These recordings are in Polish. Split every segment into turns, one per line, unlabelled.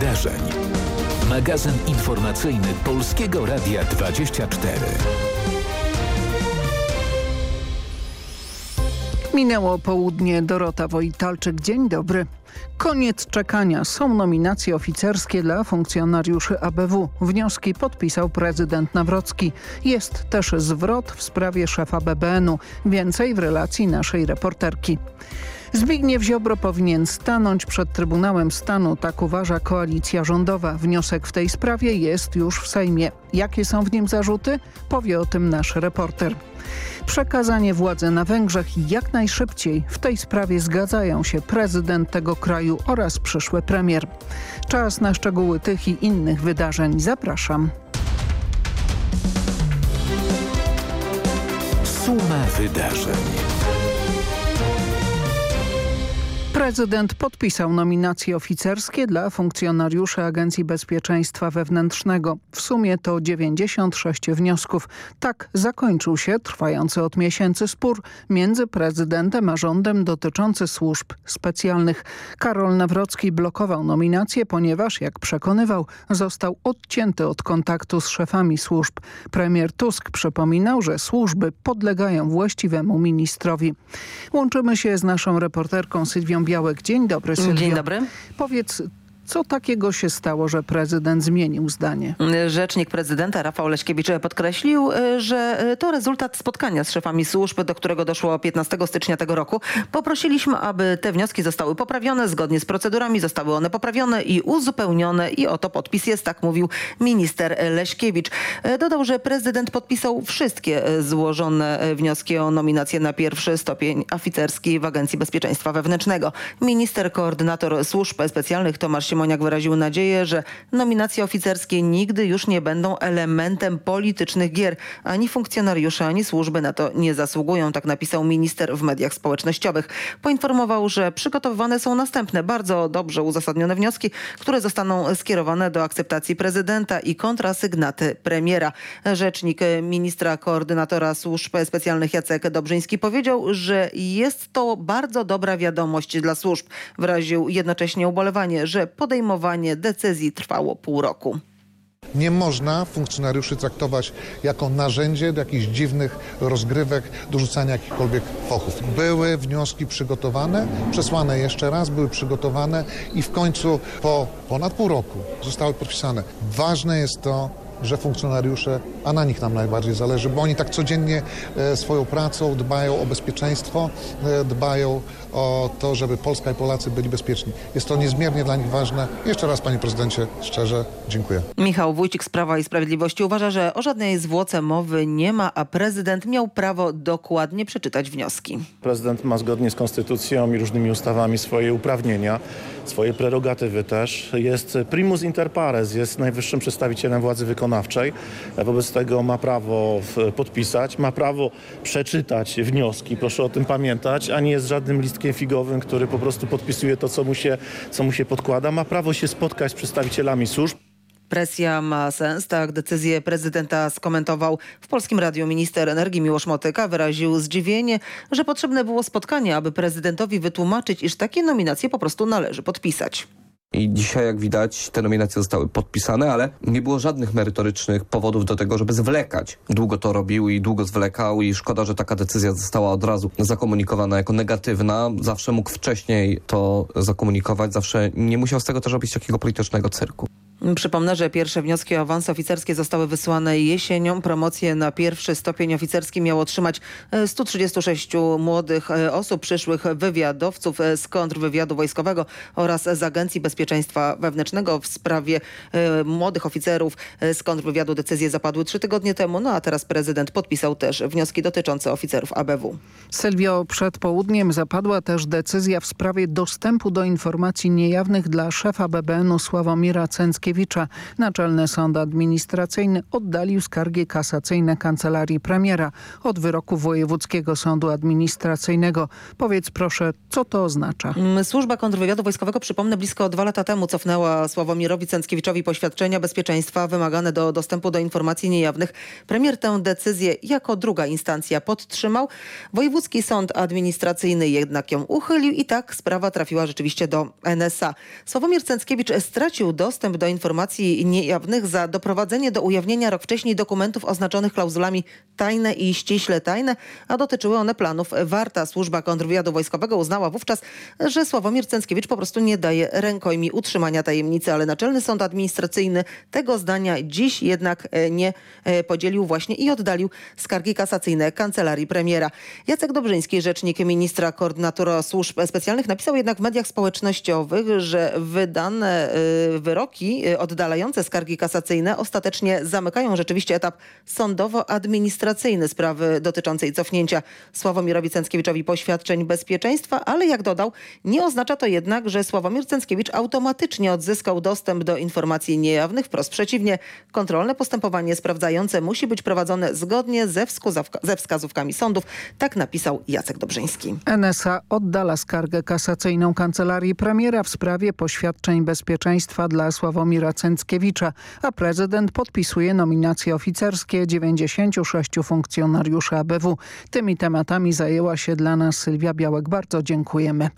wydarzeń. Magazyn informacyjny Polskiego Radia 24.
Minęło południe. Dorota Wojtalczyk. Dzień dobry. Koniec czekania. Są nominacje oficerskie dla funkcjonariuszy ABW. Wnioski podpisał prezydent Nawrocki. Jest też zwrot w sprawie szefa BBN-u. Więcej w relacji naszej reporterki. Zbigniew Ziobro powinien stanąć przed Trybunałem Stanu, tak uważa koalicja rządowa. Wniosek w tej sprawie jest już w Sejmie. Jakie są w nim zarzuty? Powie o tym nasz reporter. Przekazanie władzy na Węgrzech jak najszybciej. W tej sprawie zgadzają się prezydent tego kraju oraz przyszły premier. Czas na szczegóły tych i innych wydarzeń. Zapraszam.
Suma wydarzeń.
Prezydent podpisał nominacje oficerskie dla funkcjonariuszy Agencji Bezpieczeństwa Wewnętrznego. W sumie to 96 wniosków. Tak zakończył się trwający od miesięcy spór między prezydentem a rządem dotyczący służb specjalnych. Karol Nawrocki blokował nominacje, ponieważ, jak przekonywał, został odcięty od kontaktu z szefami służb. Premier Tusk przypominał, że służby podlegają właściwemu ministrowi. Łączymy się z naszą reporterką Sylwią Białek. Dzień dobry Sylwio.
Dzień dobry.
Powiedz, co takiego się stało, że prezydent zmienił zdanie?
Rzecznik prezydenta Rafał Leśkiewicz podkreślił, że to rezultat spotkania z szefami służb, do którego doszło 15 stycznia tego roku. Poprosiliśmy, aby te wnioski zostały poprawione, zgodnie z procedurami zostały one poprawione i uzupełnione i oto podpis jest, tak mówił minister Leśkiewicz. Dodał, że prezydent podpisał wszystkie złożone wnioski o nominację na pierwszy stopień oficerski w Agencji Bezpieczeństwa Wewnętrznego. Minister koordynator służb specjalnych Tomasz Siemoniak wyraził nadzieję, że nominacje oficerskie nigdy już nie będą elementem politycznych gier. Ani funkcjonariusze, ani służby na to nie zasługują, tak napisał minister w mediach społecznościowych. Poinformował, że przygotowywane są następne bardzo dobrze uzasadnione wnioski, które zostaną skierowane do akceptacji prezydenta i kontrasygnaty premiera. Rzecznik ministra koordynatora służb specjalnych Jacek Dobrzyński powiedział, że jest to bardzo dobra wiadomość dla służb. Wyraził jednocześnie ubolewanie, że podejmowanie decyzji trwało pół roku.
Nie można funkcjonariuszy traktować jako narzędzie do jakichś dziwnych rozgrywek, do rzucania jakichkolwiek fochów. Były wnioski przygotowane, przesłane jeszcze raz, były przygotowane i w końcu po ponad pół roku zostały podpisane. Ważne jest to, że funkcjonariusze, a na nich nam najbardziej zależy, bo oni tak codziennie e, swoją pracą dbają o bezpieczeństwo, e, dbają o to, żeby Polska i Polacy byli bezpieczni. Jest to niezmiernie dla nich ważne. Jeszcze raz, panie prezydencie, szczerze dziękuję.
Michał Wójcik z Prawa i Sprawiedliwości uważa, że o żadnej zwłoce mowy nie ma, a prezydent miał prawo dokładnie przeczytać wnioski.
Prezydent ma zgodnie z konstytucją i różnymi ustawami swoje uprawnienia, swoje prerogatywy też. Jest primus inter pares, jest najwyższym przedstawicielem władzy wykonawczej. Wobec tego ma prawo podpisać, ma prawo przeczytać wnioski, proszę o tym pamiętać, a nie jest żadnym listkiem figowym, który po prostu podpisuje to, co mu się, co mu się podkłada. Ma prawo się spotkać z przedstawicielami służb.
Presja ma sens. Tak decyzję prezydenta skomentował w Polskim Radiu minister energii Miłosz Motyka. Wyraził zdziwienie, że potrzebne było spotkanie, aby prezydentowi wytłumaczyć, iż takie nominacje po prostu należy podpisać.
I dzisiaj, jak widać, te nominacje zostały podpisane, ale nie było żadnych merytorycznych powodów do tego, żeby zwlekać. Długo to robił i długo zwlekał i szkoda, że taka decyzja została od razu zakomunikowana jako negatywna. Zawsze mógł wcześniej to zakomunikować, zawsze nie musiał z tego też robić takiego politycznego cyrku.
Przypomnę, że pierwsze wnioski o awanse oficerskie zostały wysłane jesienią. Promocję na pierwszy stopień oficerski miało otrzymać 136 młodych osób, przyszłych wywiadowców z kontrwywiadu wojskowego oraz z Agencji Bezpieczeństwa Wewnętrznego w sprawie młodych oficerów z kontrwywiadu. Decyzje zapadły trzy tygodnie temu, no a teraz prezydent podpisał też wnioski dotyczące oficerów ABW.
Sylwio, przed południem zapadła też decyzja w sprawie dostępu do informacji niejawnych dla szefa BBN-u Sławomira Cęckiego Racęckiewicza. Naczelny Sąd Administracyjny oddalił skargi kasacyjne Kancelarii Premiera od wyroku Wojewódzkiego Sądu Administracyjnego. Powiedz proszę, co to oznacza?
Mm, Służba kontrwywiadu wojskowego, przypomnę, blisko dwa lata temu cofnęła Sławomirowi Cęckiewiczowi poświadczenia bezpieczeństwa wymagane do dostępu do informacji niejawnych. Premier tę decyzję jako druga instancja podtrzymał. Wojewódzki Sąd Administracyjny jednak ją uchylił i tak sprawa trafiła rzeczywiście do NSA. Sławomir Cęckiewicz stracił dostęp do informacji niejawnych za doprowadzenie do ujawnienia rok wcześniej dokumentów oznaczonych klauzulami tajne i ściśle tajne, a dotyczyły one planów Warta. Służba kontrwywiadu wojskowego uznała wówczas, że Sławomir Cęckiewicz po prostu nie daje rękojmi utrzymania tajemnicy, ale Naczelny Sąd Administracyjny tego zdania dziś jednak e, nie e, podzielił właśnie i oddalił skargi kasacyjne Kancelarii Premiera. Jacek Dobrzyński, rzecznik ministra koordynatora służb specjalnych, napisał jednak w mediach społecznościowych, że wydane e, wyroki oddalające skargi kasacyjne ostatecznie zamykają rzeczywiście etap sądowo-administracyjny sprawy dotyczącej cofnięcia Sławomirowi Cęckiewiczowi poświadczeń bezpieczeństwa, ale jak dodał, nie oznacza to jednak, że Sławomir Cęckiewicz automatycznie odzyskał dostęp do informacji niejawnych. Wprost przeciwnie, kontrolne postępowanie sprawdzające musi być prowadzone zgodnie ze, ze wskazówkami sądów. Tak napisał Jacek Dobrzyński.
NSA oddala skargę kasacyjną Kancelarii Premiera w sprawie poświadczeń bezpieczeństwa dla Sławomira Cęckiewicza, a prezydent podpisuje nominacje oficerskie 96 funkcjonariuszy ABW. Tymi tematami zajęła się dla nas Sylwia Białek. Bardzo dziękujemy.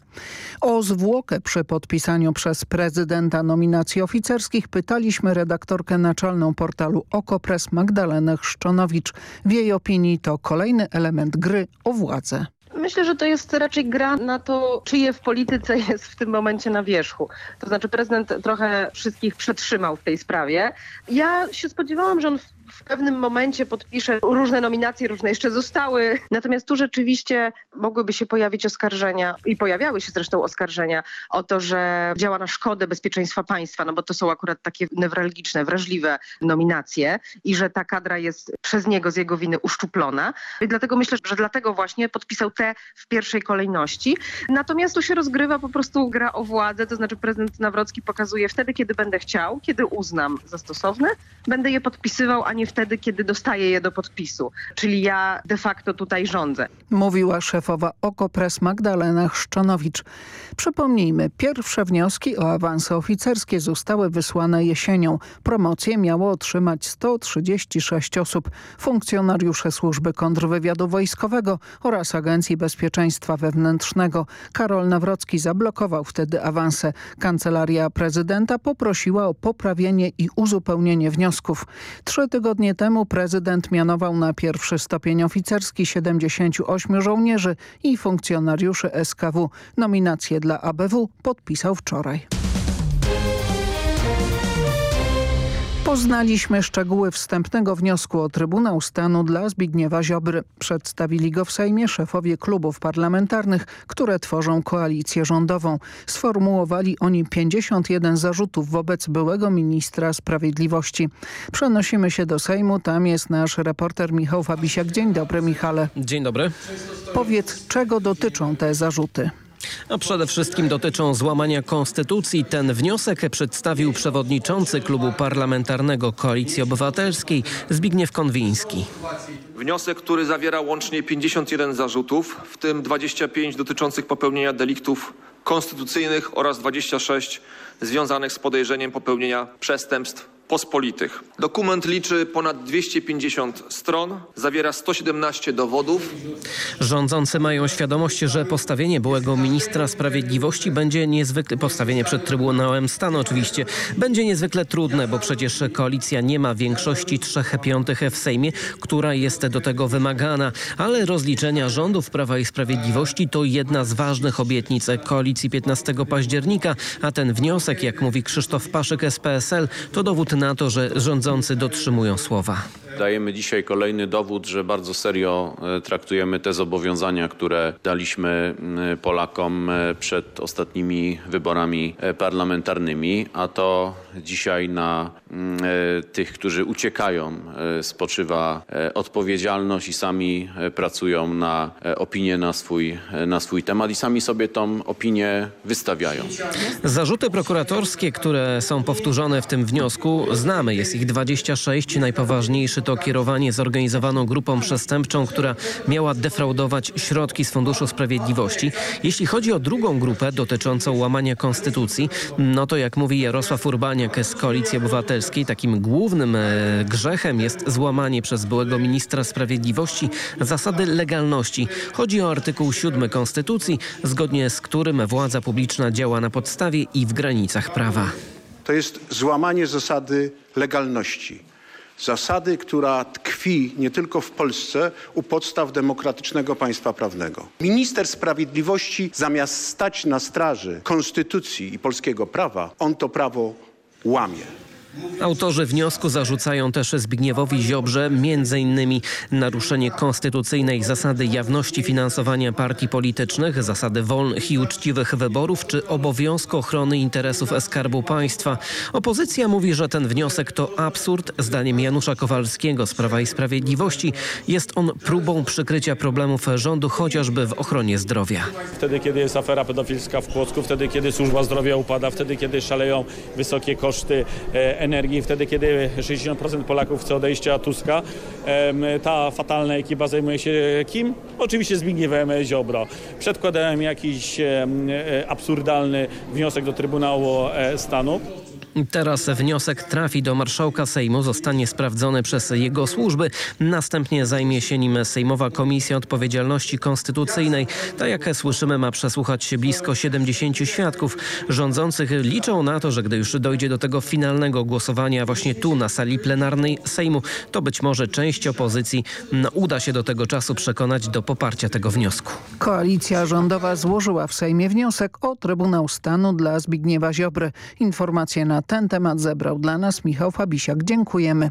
O zwłokę przy podpisaniu przez prezydenta nominacji oficerskich pytaliśmy redaktorkę naczelną portalu Okopres Magdalenę Chrzczonowicz. W jej opinii to kolejny element gry o władzę.
Myślę, że to jest raczej gra na to, czyje w polityce jest w tym momencie na wierzchu. To znaczy prezydent trochę wszystkich przetrzymał w tej sprawie. Ja się spodziewałam, że on w pewnym momencie podpisze różne nominacje, różne jeszcze zostały. Natomiast tu rzeczywiście mogłyby się pojawić oskarżenia i pojawiały się zresztą oskarżenia o to, że działa na szkodę bezpieczeństwa państwa, no bo to są akurat takie newralgiczne, wrażliwe nominacje i że ta kadra jest przez niego z jego winy uszczuplona. I dlatego myślę, że dlatego właśnie podpisał te w pierwszej kolejności. Natomiast tu się rozgrywa po prostu gra o władzę, to znaczy prezydent Nawrocki pokazuje wtedy, kiedy będę chciał, kiedy uznam za stosowne, będę je podpisywał, a nie wtedy, kiedy dostaję je do podpisu. Czyli ja de facto tutaj rządzę.
Mówiła szefowa Okopres Magdalena Chrzczonowicz. Przypomnijmy, pierwsze wnioski o awanse oficerskie zostały wysłane jesienią. Promocję miało otrzymać 136 osób. Funkcjonariusze służby kontrwywiadu wojskowego oraz Agencji Bezpieczeństwa Wewnętrznego. Karol Nawrocki zablokował wtedy awanse. Kancelaria prezydenta poprosiła o poprawienie i uzupełnienie wniosków. Trzy tygodnie temu prezydent mianował na pierwszy stopień oficerski 78 żołnierzy i funkcjonariuszy SKW. Nominacje dla ABW podpisał wczoraj. Poznaliśmy szczegóły wstępnego wniosku o Trybunał Stanu dla Zbigniewa Ziobry. Przedstawili go w Sejmie szefowie klubów parlamentarnych, które tworzą koalicję rządową. Sformułowali oni 51 zarzutów wobec byłego ministra sprawiedliwości. Przenosimy się do Sejmu. Tam jest nasz reporter Michał Fabisiak. Dzień dobry Michale.
Dzień dobry.
Powiedz, czego dotyczą te zarzuty?
A przede wszystkim dotyczą złamania konstytucji. Ten wniosek przedstawił przewodniczący klubu parlamentarnego Koalicji Obywatelskiej Zbigniew Konwiński.
Wniosek, który zawiera łącznie 51 zarzutów, w tym 25 dotyczących popełnienia deliktów konstytucyjnych oraz 26 związanych z podejrzeniem popełnienia przestępstw Dokument liczy ponad 250 stron, zawiera 117 dowodów.
Rządzący mają świadomość, że postawienie byłego ministra sprawiedliwości będzie niezwykle, postawienie przed Trybunałem Stanu oczywiście, będzie niezwykle trudne, bo przecież koalicja nie ma większości trzech piątych w Sejmie, która jest do tego wymagana, ale rozliczenia rządów Prawa i Sprawiedliwości to jedna z ważnych obietnic koalicji 15 października, a ten wniosek, jak mówi Krzysztof Paszyk z PSL, to dowód na to, że rządzący dotrzymują słowa.
Dajemy dzisiaj kolejny dowód, że bardzo serio e, traktujemy te zobowiązania, które daliśmy Polakom e, przed ostatnimi wyborami e, parlamentarnymi, a to dzisiaj na tych, którzy uciekają, spoczywa odpowiedzialność i sami pracują na opinię na swój, na swój temat i sami sobie tą opinię wystawiają.
Zarzuty prokuratorskie, które są powtórzone w tym wniosku, znamy. Jest ich 26. Najpoważniejszy to kierowanie zorganizowaną grupą przestępczą, która miała defraudować środki z Funduszu Sprawiedliwości. Jeśli chodzi o drugą grupę dotyczącą łamania konstytucji, no to jak mówi Jarosław Urbaniak z Koalicji Obywatelskiej, takim głównym e, grzechem jest złamanie przez byłego ministra sprawiedliwości zasady legalności. Chodzi o artykuł 7 Konstytucji, zgodnie z którym władza publiczna działa na podstawie i w granicach prawa.
To jest złamanie zasady legalności. Zasady, która tkwi nie tylko w Polsce u podstaw demokratycznego państwa prawnego. Minister sprawiedliwości zamiast stać na straży konstytucji i polskiego prawa, on to prawo łamie.
Autorzy wniosku zarzucają też Zbigniewowi Ziobrze m.in. naruszenie konstytucyjnej zasady jawności finansowania partii politycznych, zasady wolnych i uczciwych wyborów czy obowiązku ochrony interesów Skarbu Państwa. Opozycja mówi, że ten wniosek to absurd. Zdaniem Janusza Kowalskiego z Prawa i Sprawiedliwości jest on próbą przykrycia problemów rządu chociażby w ochronie zdrowia.
Wtedy, kiedy jest afera pedofilska w Płocku, wtedy, kiedy służba zdrowia upada, wtedy, kiedy szaleją wysokie koszty e, energii, wtedy, kiedy 60% Polaków chce odejścia Tuska. Ta fatalna ekipa zajmuje się kim? Oczywiście Zbigniewem Ziobro. Przedkładałem jakiś e, absurdalny wniosek do Trybunału e, Stanu.
Teraz wniosek trafi do marszałka Sejmu, zostanie sprawdzony przez jego służby. Następnie zajmie się nim Sejmowa Komisja Odpowiedzialności Konstytucyjnej. Ta, jak słyszymy, ma przesłuchać się blisko 70 świadków. Rządzących liczą na to, że gdy już dojdzie do tego finalnego głosowania właśnie tu na sali plenarnej Sejmu, to być może część opozycji uda się do tego czasu przekonać do poparcia tego wniosku.
Koalicja rządowa złożyła w Sejmie wniosek o Trybunał Stanu dla Zbigniewa Ziobry. Informacje na ten temat zebrał dla nas Michał Fabisiak. Dziękujemy.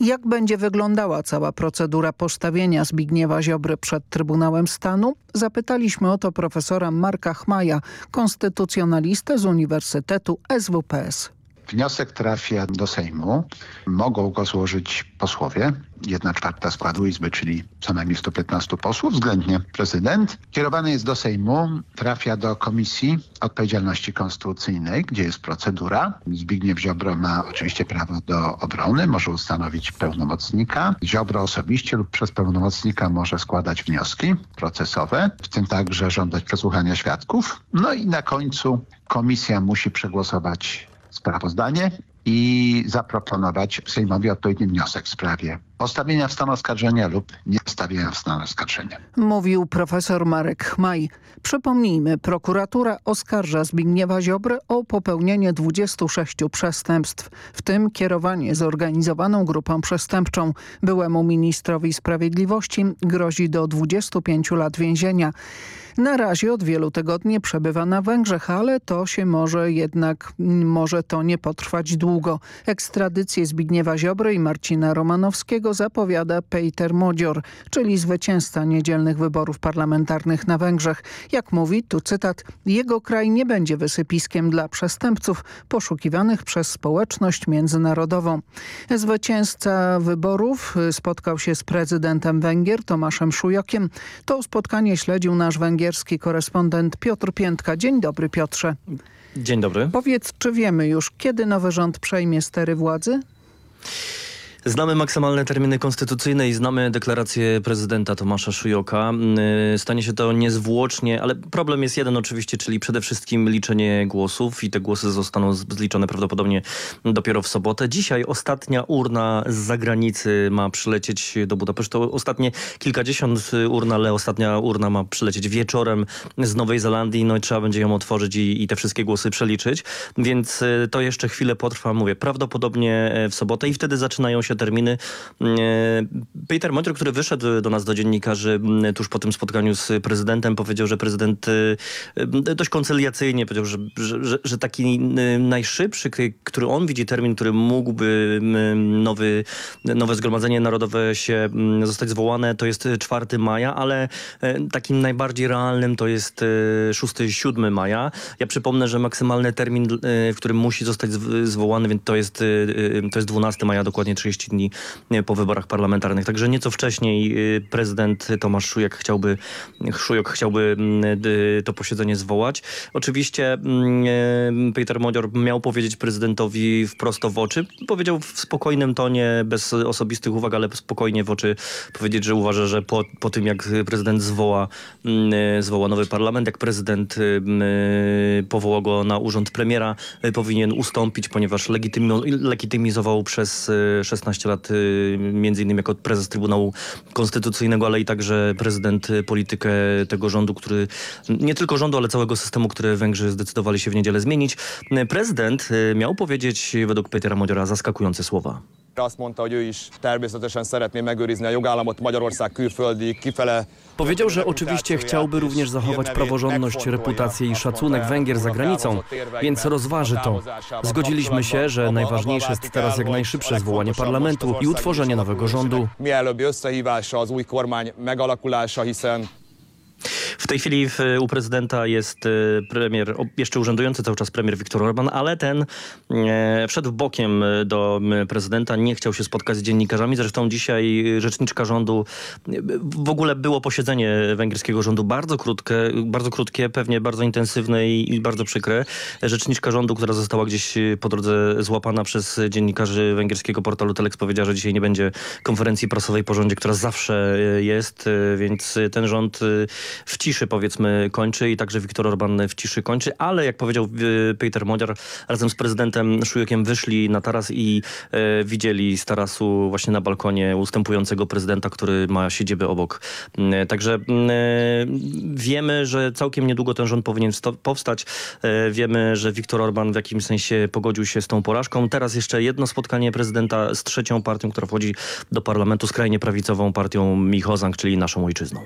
Jak będzie wyglądała cała procedura postawienia Zbigniewa Ziobry przed Trybunałem Stanu? Zapytaliśmy o to profesora Marka Chmaja, konstytucjonalistę z Uniwersytetu SWPS.
Wniosek trafia do Sejmu. Mogą go złożyć posłowie, jedna czwarta składu Izby, czyli co najmniej 115 posłów, względnie prezydent. Kierowany jest do Sejmu, trafia do Komisji Odpowiedzialności Konstytucyjnej, gdzie jest procedura. Zbigniew Ziobro ma oczywiście prawo do obrony, może ustanowić pełnomocnika. Ziobro osobiście lub przez pełnomocnika może składać wnioski procesowe, w tym także żądać przesłuchania świadków. No i na końcu komisja musi przegłosować sprawozdanie i zaproponować Sejmowi odpowiedni wniosek w sprawie postawienia w stan oskarżenia lub nie stawienia w stan oskarżenia.
Mówił profesor Marek Chmaj. Przypomnijmy, prokuratura oskarża Zbigniewa Ziobrę o popełnienie 26 przestępstw, w tym kierowanie zorganizowaną grupą przestępczą. Byłemu ministrowi sprawiedliwości grozi do 25 lat więzienia. Na razie od wielu tygodni przebywa na Węgrzech, ale to się może jednak, może to nie potrwać długo. Ekstradycję Zbigniewa Ziobry i Marcina Romanowskiego zapowiada Peter Modzior, czyli zwycięzca niedzielnych wyborów parlamentarnych na Węgrzech. Jak mówi, tu cytat, jego kraj nie będzie wysypiskiem dla przestępców poszukiwanych przez społeczność międzynarodową. Zwycięzca wyborów spotkał się z prezydentem Węgier Tomaszem Szujokiem. To spotkanie śledził nasz węgierski korespondent Piotr Piętka. Dzień dobry Piotrze.
Dzień dobry.
Powiedz, czy wiemy już, kiedy nowy rząd przejmie stery władzy?
Znamy maksymalne terminy konstytucyjne i znamy deklarację prezydenta Tomasza Szujoka. Yy, Stanie się to niezwłocznie, ale problem jest jeden oczywiście, czyli przede wszystkim liczenie głosów i te głosy zostaną zliczone prawdopodobnie dopiero w sobotę. Dzisiaj ostatnia urna z zagranicy ma przylecieć do Budapesztu. Ostatnie kilkadziesiąt urn, ale ostatnia urna ma przylecieć wieczorem z Nowej Zelandii. No i trzeba będzie ją otworzyć i, i te wszystkie głosy przeliczyć. Więc yy, to jeszcze chwilę potrwa, mówię, prawdopodobnie w sobotę i wtedy zaczynają się się terminy. Peter Montier, który wyszedł do nas, do dziennikarzy tuż po tym spotkaniu z prezydentem, powiedział, że prezydent dość koncyliacyjnie powiedział, że, że, że taki najszybszy, który on widzi termin, który mógłby nowy, nowe Zgromadzenie Narodowe się zostać zwołane, to jest 4 maja, ale takim najbardziej realnym to jest 6-7 maja. Ja przypomnę, że maksymalny termin, w którym musi zostać zwołany, więc to jest, to jest 12 maja, dokładnie 30 dni po wyborach parlamentarnych. Także nieco wcześniej prezydent Tomasz Szujek chciałby, Szujok chciałby to posiedzenie zwołać. Oczywiście Peter Modior miał powiedzieć prezydentowi wprost w oczy. Powiedział w spokojnym tonie, bez osobistych uwag, ale spokojnie w oczy powiedzieć, że uważa, że po, po tym jak prezydent zwoła, zwoła nowy parlament, jak prezydent powoła go na urząd premiera, powinien ustąpić, ponieważ legitymizował przez 16 lat między innymi jako prezes Trybunału Konstytucyjnego, ale i także prezydent politykę tego rządu, który nie tylko rządu, ale całego systemu, który Węgrzy zdecydowali się w niedzielę zmienić. Prezydent miał powiedzieć według Petera Modiora zaskakujące słowa.
Azt mondta, hogy ő is természetesen szeretné megőrizni a jogállamot Magyarország külföldi kifele.
Powiedział, że oczywiście chciałby również zachować praworządność, reputację i szacunek Węgier za granicą, więc rozważy to. Zgodziliśmy się, że najważniejsze jest teraz jak najszybsze zwołanie parlamentu i utworzenie nowego rządu.
Mielőbbi összehívása az új kormány megalakulása, hiszen
w tej chwili u prezydenta jest e, premier, jeszcze urzędujący cały czas premier Viktor Orban, ale ten e, wszedł bokiem e, do prezydenta, nie chciał się spotkać z dziennikarzami. Zresztą dzisiaj rzeczniczka rządu, w ogóle było posiedzenie węgierskiego rządu bardzo krótkie, bardzo krótkie pewnie bardzo intensywne i bardzo przykre. Rzeczniczka rządu, która została gdzieś po drodze złapana przez dziennikarzy węgierskiego portalu Telex powiedziała, że dzisiaj nie będzie konferencji prasowej po rządzie, która zawsze jest, więc ten rząd w ciszy powiedzmy kończy i także Viktor Orban w ciszy kończy, ale jak powiedział e, Peter Modiar, razem z prezydentem Szujokiem wyszli na taras i e, widzieli z tarasu właśnie na balkonie ustępującego prezydenta, który ma siedzibę obok. E, także e, wiemy, że całkiem niedługo ten rząd powinien powstać. Wiemy, że Viktor Orban w jakimś sensie pogodził się z tą porażką. Teraz jeszcze jedno spotkanie prezydenta z trzecią partią, która wchodzi do parlamentu, skrajnie prawicową partią Michozang, czyli naszą ojczyzną.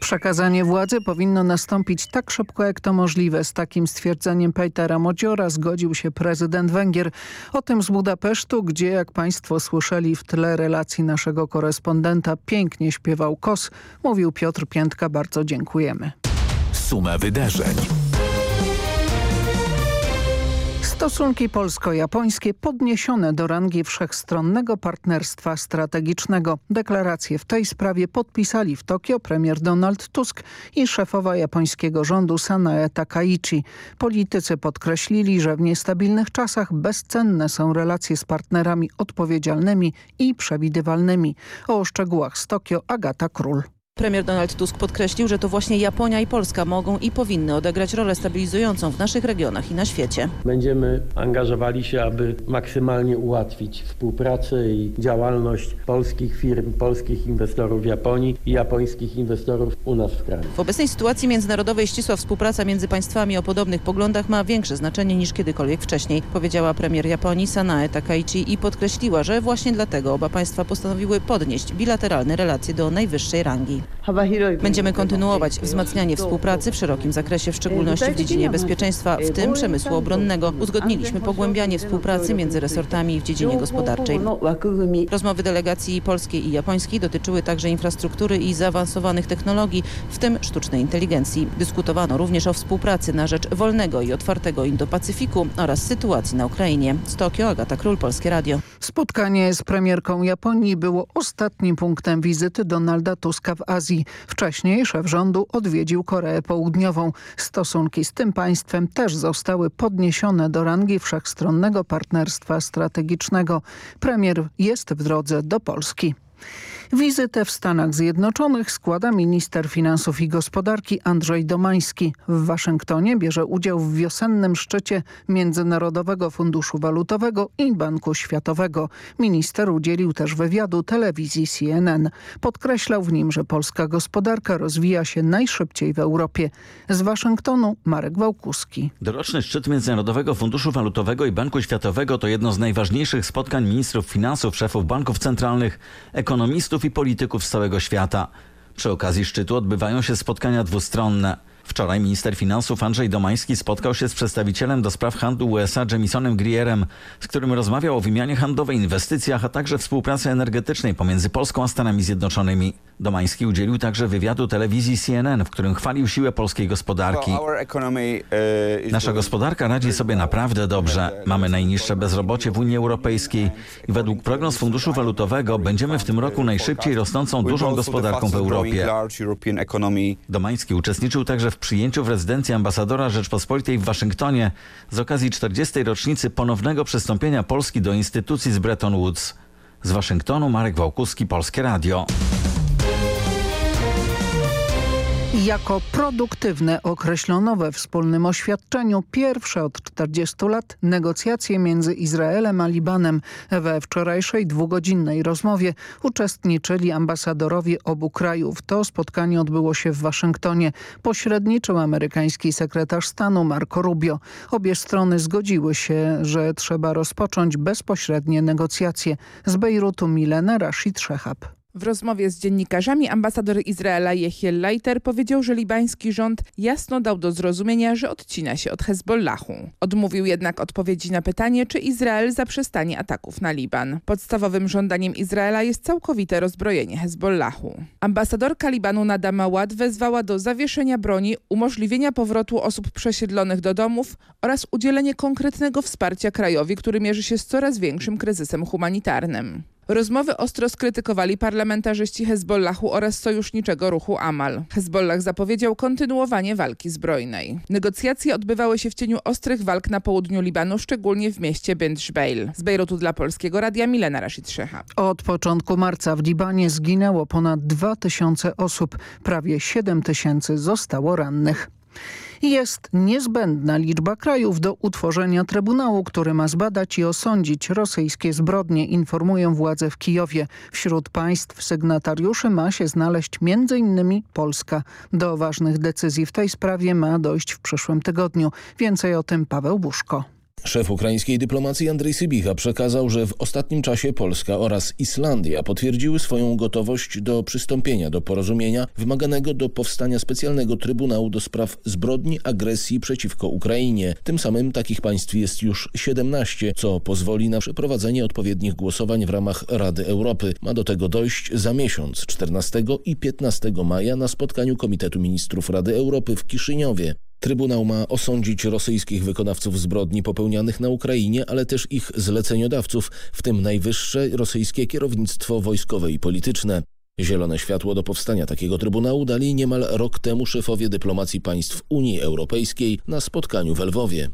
Przekazanie władzy powinno nastąpić tak szybko jak to możliwe. Z takim stwierdzeniem Petera Mociora zgodził się prezydent Węgier. O tym z Budapesztu, gdzie jak państwo słyszeli w tle relacji naszego korespondenta pięknie śpiewał KOS, mówił Piotr Piętka. Bardzo dziękujemy.
Suma wydarzeń.
Stosunki polsko-japońskie podniesione do rangi wszechstronnego partnerstwa strategicznego. Deklaracje w tej sprawie podpisali w Tokio premier Donald Tusk i szefowa japońskiego rządu Sanae Takaichi. Politycy podkreślili, że w niestabilnych czasach bezcenne są relacje z partnerami odpowiedzialnymi i przewidywalnymi. O szczegółach z Tokio Agata Król.
Premier Donald Tusk podkreślił, że to właśnie Japonia i Polska mogą i powinny odegrać rolę stabilizującą w naszych regionach i na świecie.
Będziemy angażowali się, aby maksymalnie ułatwić współpracę i działalność polskich firm, polskich inwestorów w Japonii i japońskich inwestorów u nas w kraju.
W obecnej sytuacji międzynarodowej ścisła współpraca między państwami o podobnych poglądach ma większe znaczenie niż kiedykolwiek wcześniej, powiedziała premier Japonii Sanae Takaichi i podkreśliła, że właśnie dlatego oba państwa postanowiły podnieść bilateralne relacje do najwyższej rangi. Będziemy kontynuować wzmacnianie współpracy w szerokim zakresie, w szczególności w dziedzinie bezpieczeństwa, w tym przemysłu obronnego. Uzgodniliśmy pogłębianie współpracy między resortami w dziedzinie gospodarczej. Rozmowy delegacji polskiej i japońskiej dotyczyły także infrastruktury i zaawansowanych technologii, w tym sztucznej inteligencji. Dyskutowano również o współpracy na rzecz wolnego i otwartego Indo-Pacyfiku oraz sytuacji na Ukrainie. Z Tokio Agata Król, Polskie Radio.
Spotkanie z premierką Japonii było ostatnim punktem wizyty Donalda Tuska w Azji. Wcześniej szef rządu odwiedził Koreę Południową. Stosunki z tym państwem też zostały podniesione do rangi wszechstronnego partnerstwa strategicznego. Premier jest w drodze do Polski. Wizytę w Stanach Zjednoczonych składa minister finansów i gospodarki Andrzej Domański. W Waszyngtonie bierze udział w wiosennym szczycie Międzynarodowego Funduszu Walutowego i Banku Światowego. Minister udzielił też wywiadu telewizji CNN. Podkreślał w nim, że polska gospodarka rozwija się najszybciej w Europie. Z Waszyngtonu Marek Wałkuski.
Doroczny szczyt Międzynarodowego Funduszu Walutowego i Banku Światowego to jedno z najważniejszych spotkań ministrów finansów, szefów banków centralnych, ekonomistów i polityków z całego świata. Przy okazji szczytu odbywają się spotkania dwustronne. Wczoraj minister finansów Andrzej Domański spotkał się z przedstawicielem do spraw handlu USA Jemisonem Grierem, z którym rozmawiał o wymianie handlowej, inwestycjach, a także współpracy energetycznej pomiędzy Polską a Stanami Zjednoczonymi. Domański udzielił także wywiadu telewizji CNN, w którym chwalił siłę polskiej gospodarki. Nasza gospodarka radzi sobie naprawdę dobrze. Mamy najniższe bezrobocie w Unii Europejskiej i według prognoz Funduszu Walutowego będziemy w tym roku najszybciej rosnącą dużą gospodarką w Europie. Domański uczestniczył także w przyjęciu w rezydencji ambasadora Rzeczpospolitej w Waszyngtonie z okazji 40. rocznicy ponownego przystąpienia Polski do instytucji z Bretton Woods. Z Waszyngtonu Marek Wałkuski, Polskie Radio.
Jako produktywne określono we wspólnym oświadczeniu pierwsze od 40 lat negocjacje między Izraelem a Libanem. We wczorajszej dwugodzinnej rozmowie uczestniczyli ambasadorowie obu krajów. To spotkanie odbyło się w Waszyngtonie. Pośredniczył amerykański sekretarz stanu Marco Rubio. Obie strony zgodziły się, że trzeba rozpocząć bezpośrednie negocjacje. Z Bejrutu Milena Rashid Shehab.
W rozmowie z dziennikarzami ambasador Izraela Jehiel Leiter powiedział, że libański rząd jasno dał do zrozumienia, że odcina się od Hezbollahu. Odmówił jednak odpowiedzi na pytanie, czy Izrael zaprzestanie ataków na Liban. Podstawowym żądaniem Izraela jest całkowite rozbrojenie Hezbollahu. Ambasadorka Libanu Nadama Ład wezwała do zawieszenia broni, umożliwienia powrotu osób przesiedlonych do domów oraz udzielenie konkretnego wsparcia krajowi, który mierzy się z coraz większym kryzysem humanitarnym. Rozmowy ostro skrytykowali parlamentarzyści Hezbollahu oraz sojuszniczego ruchu Amal. Hezbollah zapowiedział kontynuowanie walki zbrojnej. Negocjacje odbywały się w cieniu ostrych walk na południu Libanu, szczególnie w mieście Bent Jbeil. Z Bejrutu dla Polskiego Radia Milena Rashid Szecha.
Od początku marca w Libanie zginęło ponad 2000 osób. Prawie 7 tysięcy zostało rannych. Jest niezbędna liczba krajów do utworzenia Trybunału, który ma zbadać i osądzić rosyjskie zbrodnie, informują władze w Kijowie. Wśród państw sygnatariuszy ma się znaleźć m.in. Polska. Do ważnych decyzji w tej sprawie ma dojść w przyszłym tygodniu. Więcej o tym Paweł Buszko.
Szef ukraińskiej dyplomacji Andrzej Sybicha przekazał, że w ostatnim czasie Polska oraz Islandia potwierdziły swoją gotowość do przystąpienia do porozumienia wymaganego do powstania specjalnego Trybunału do spraw zbrodni agresji przeciwko Ukrainie. Tym samym takich państw jest już 17, co pozwoli na przeprowadzenie odpowiednich głosowań w ramach Rady Europy. Ma do tego dojść za miesiąc, 14 i 15 maja na spotkaniu Komitetu Ministrów Rady Europy w Kiszyniowie. Trybunał ma osądzić rosyjskich wykonawców zbrodni popełnianych na Ukrainie, ale też ich zleceniodawców, w tym najwyższe rosyjskie kierownictwo wojskowe i polityczne. Zielone światło do powstania takiego trybunału dali niemal rok temu szefowie dyplomacji państw Unii Europejskiej na spotkaniu w Lwowie.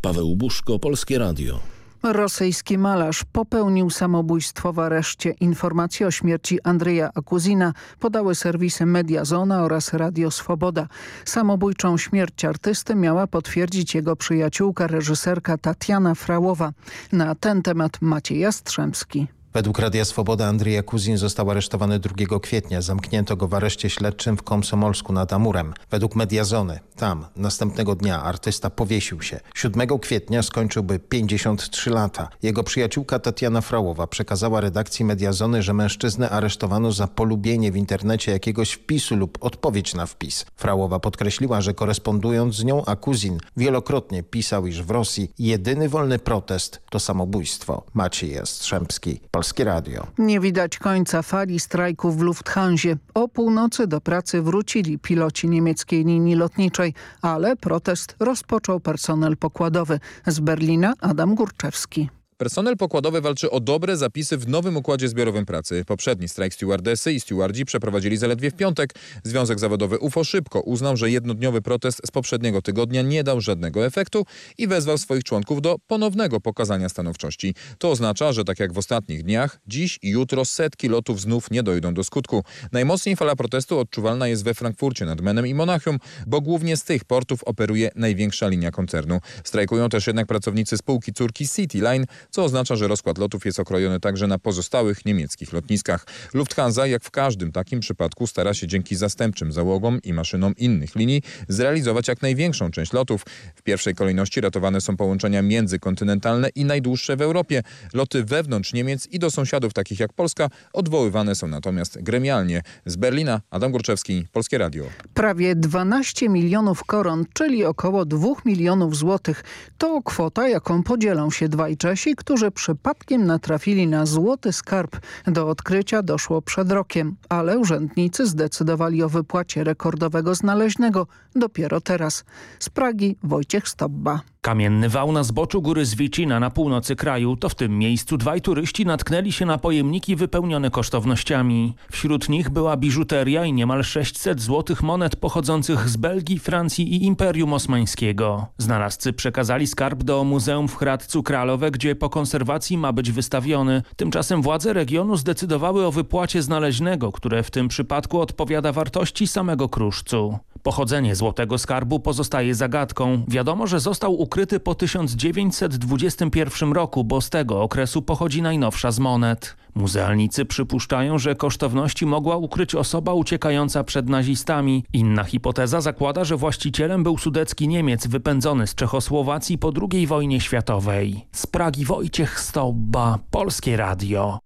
Paweł Buszko, Polskie Radio.
Rosyjski malarz popełnił samobójstwo w areszcie. Informacje o śmierci Andrzeja Akuzina podały serwisy Mediazona oraz Radio Swoboda. Samobójczą śmierć artysty miała potwierdzić jego przyjaciółka, reżyserka Tatiana Frałowa. Na ten temat Maciej Jastrzębski.
Według Radia Swoboda Andrzej Jakuzin został aresztowany 2 kwietnia. Zamknięto go w areszcie śledczym w Komsomolsku nad Amurem. Według Mediazony, tam następnego dnia artysta powiesił się. 7 kwietnia skończyłby 53 lata. Jego przyjaciółka Tatiana Frałowa przekazała redakcji Mediazony, że mężczyznę aresztowano za polubienie w internecie jakiegoś wpisu lub odpowiedź na wpis. Frałowa podkreśliła, że korespondując z nią Akuzin wielokrotnie pisał, iż w Rosji jedyny wolny protest to samobójstwo. Maciej Jastrzębski, Polskie Radio.
Nie widać końca fali strajków w Lufthansie. O północy do pracy wrócili piloci niemieckiej linii lotniczej, ale protest rozpoczął personel pokładowy. Z Berlina Adam Górczewski.
Personel pokładowy walczy o dobre zapisy w nowym układzie zbiorowym pracy. Poprzedni strajk stewardesy i stewardzi przeprowadzili zaledwie w piątek. Związek zawodowy UFO szybko uznał, że jednodniowy protest z poprzedniego tygodnia nie dał żadnego efektu i wezwał swoich członków do ponownego pokazania stanowczości. To oznacza, że tak jak w ostatnich dniach, dziś i jutro setki lotów znów nie dojdą do skutku. Najmocniej fala protestu odczuwalna jest we Frankfurcie nad Menem i Monachium, bo głównie z tych portów operuje największa linia koncernu. Strajkują też jednak pracownicy spółki córki Cityline, co oznacza, że rozkład lotów jest okrojony także na pozostałych niemieckich lotniskach. Lufthansa, jak w każdym takim przypadku, stara się dzięki zastępczym załogom i maszynom innych linii zrealizować jak największą część lotów. W pierwszej kolejności ratowane są połączenia międzykontynentalne i najdłuższe w Europie. Loty wewnątrz Niemiec i do sąsiadów takich jak Polska odwoływane są natomiast gremialnie. Z Berlina Adam Górczewski, Polskie Radio.
Prawie 12 milionów koron, czyli około 2 milionów złotych. To kwota, jaką podzielą się dwaj Czesi, którzy przypadkiem natrafili na złoty skarb. Do odkrycia doszło przed rokiem, ale urzędnicy zdecydowali o wypłacie rekordowego znaleźnego dopiero teraz. Z Pragi Wojciech Stobba.
Kamienny wał na zboczu góry Zwicina na północy kraju to w tym miejscu dwaj turyści natknęli się na pojemniki wypełnione kosztownościami. Wśród nich była biżuteria i niemal 600 złotych monet pochodzących z Belgii, Francji i Imperium Osmańskiego. Znalazcy przekazali skarb do Muzeum w Hradcu Kralowe, gdzie po konserwacji ma być wystawiony. Tymczasem władze regionu zdecydowały o wypłacie znaleźnego, które w tym przypadku odpowiada wartości samego kruszcu. Pochodzenie złotego skarbu pozostaje zagadką. Wiadomo, że został ukryty po 1921 roku, bo z tego okresu pochodzi najnowsza z monet. Muzealnicy przypuszczają, że kosztowności mogła ukryć osoba uciekająca przed nazistami. Inna hipoteza zakłada, że właścicielem był sudecki Niemiec wypędzony z Czechosłowacji po II wojnie światowej. Z Pragi Wojciech Stobba, Polskie Radio.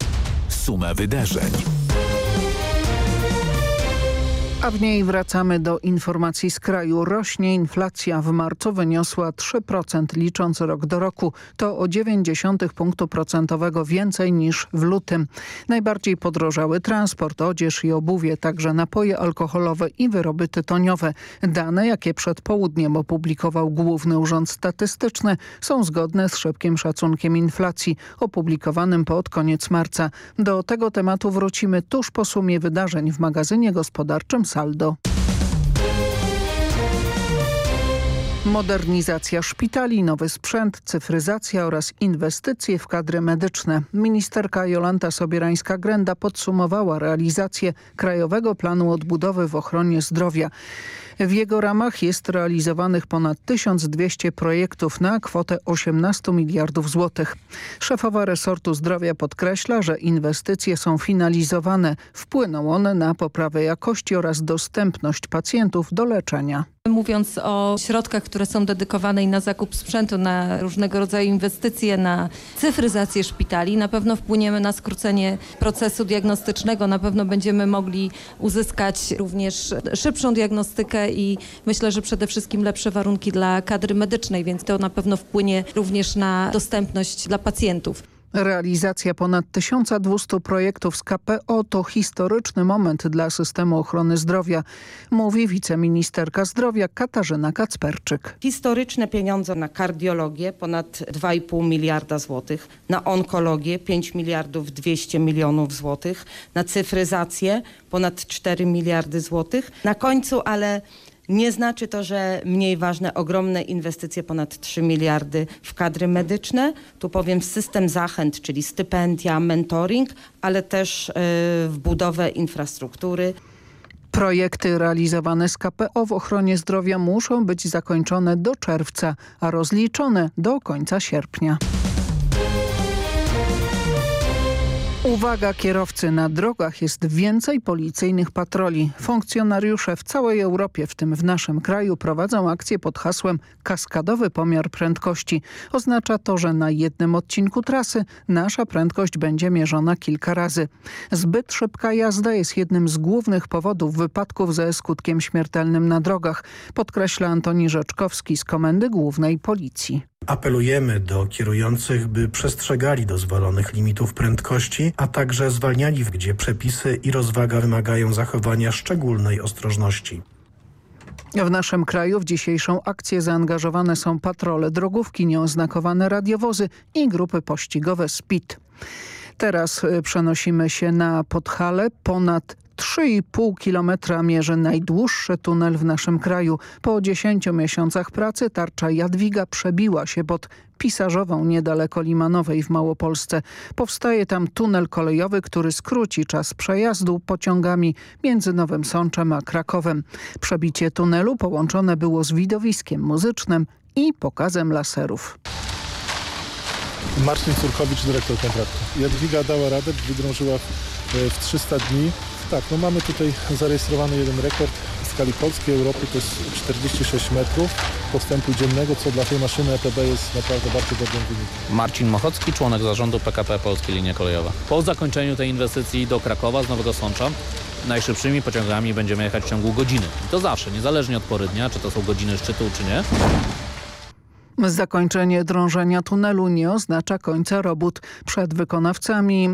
Suma wydarzeń.
A w niej wracamy do informacji z kraju. Rośnie inflacja. W marcu wyniosła 3% licząc rok do roku. To o 0,9 punktu procentowego więcej niż w lutym. Najbardziej podrożały transport, odzież i obuwie, także napoje alkoholowe i wyroby tytoniowe. Dane, jakie przed południem opublikował Główny Urząd Statystyczny są zgodne z szybkim szacunkiem inflacji opublikowanym pod koniec marca. Do tego tematu wrócimy tuż po sumie wydarzeń w magazynie gospodarczym saldo. Modernizacja szpitali, nowy sprzęt, cyfryzacja oraz inwestycje w kadry medyczne. Ministerka Jolanta Sobierańska-Grenda podsumowała realizację Krajowego Planu Odbudowy w ochronie zdrowia. W jego ramach jest realizowanych ponad 1200 projektów na kwotę 18 miliardów złotych. Szefowa resortu zdrowia podkreśla, że inwestycje są finalizowane. Wpłyną one na poprawę jakości oraz dostępność pacjentów do leczenia.
Mówiąc o środkach, które są dedykowane na zakup sprzętu, na różnego rodzaju inwestycje, na cyfryzację szpitali, na pewno wpłyniemy na skrócenie procesu diagnostycznego, na pewno będziemy mogli uzyskać również szybszą diagnostykę i myślę, że przede wszystkim lepsze warunki dla kadry medycznej, więc to na pewno wpłynie również na dostępność dla pacjentów.
Realizacja ponad 1200 projektów z KPO to historyczny moment dla systemu ochrony zdrowia, mówi wiceministerka zdrowia Katarzyna Kacperczyk.
Historyczne pieniądze na kardiologię ponad 2,5 miliarda złotych, na onkologię 5 miliardów 200 milionów złotych, na cyfryzację ponad 4 miliardy złotych. Na końcu, ale nie znaczy to, że mniej ważne ogromne inwestycje ponad 3 miliardy w kadry medyczne. Tu powiem system zachęt, czyli stypendia, mentoring, ale też yy, w budowę infrastruktury.
Projekty realizowane z KPO w ochronie zdrowia muszą być zakończone do czerwca, a rozliczone do końca sierpnia. Uwaga kierowcy, na drogach jest więcej policyjnych patroli. Funkcjonariusze w całej Europie, w tym w naszym kraju, prowadzą akcję pod hasłem kaskadowy pomiar prędkości. Oznacza to, że na jednym odcinku trasy nasza prędkość będzie mierzona kilka razy. Zbyt szybka jazda jest jednym z głównych powodów wypadków ze skutkiem śmiertelnym na drogach, podkreśla Antoni Rzeczkowski z Komendy Głównej Policji.
Apelujemy do kierujących, by przestrzegali dozwolonych limitów prędkości, a także zwalniali, gdzie przepisy i rozwaga wymagają zachowania szczególnej ostrożności.
W naszym kraju w dzisiejszą akcję zaangażowane są patrole drogówki, nieoznakowane radiowozy i grupy pościgowe SPID. Teraz y, przenosimy się na Podhale. Ponad 3,5 kilometra mierzy najdłuższy tunel w naszym kraju. Po 10 miesiącach pracy tarcza Jadwiga przebiła się pod Pisarzową niedaleko Limanowej w Małopolsce. Powstaje tam tunel kolejowy, który skróci czas przejazdu pociągami między Nowym Sączem a Krakowem. Przebicie tunelu połączone było z widowiskiem muzycznym i pokazem laserów.
Marcin Córkowicz, dyrektor kontraktu. Jadwiga dała radę, wydrążyła w, w 300 dni. Tak, no mamy tutaj zarejestrowany jeden rekord w skali Polski, Europy, to jest 46 metrów postępu dziennego, co dla tej maszyny ETB jest naprawdę bardzo dobrym wynikiem.
Marcin Mochocki, członek zarządu PKP Polskie Linie Kolejowe. Po zakończeniu tej inwestycji do Krakowa z Nowego Sącza najszybszymi pociągami będziemy jechać w ciągu godziny. I to zawsze, niezależnie od pory dnia, czy to są godziny szczytu, czy nie.
Zakończenie drążenia tunelu nie oznacza końca robót. Przed wykonawcami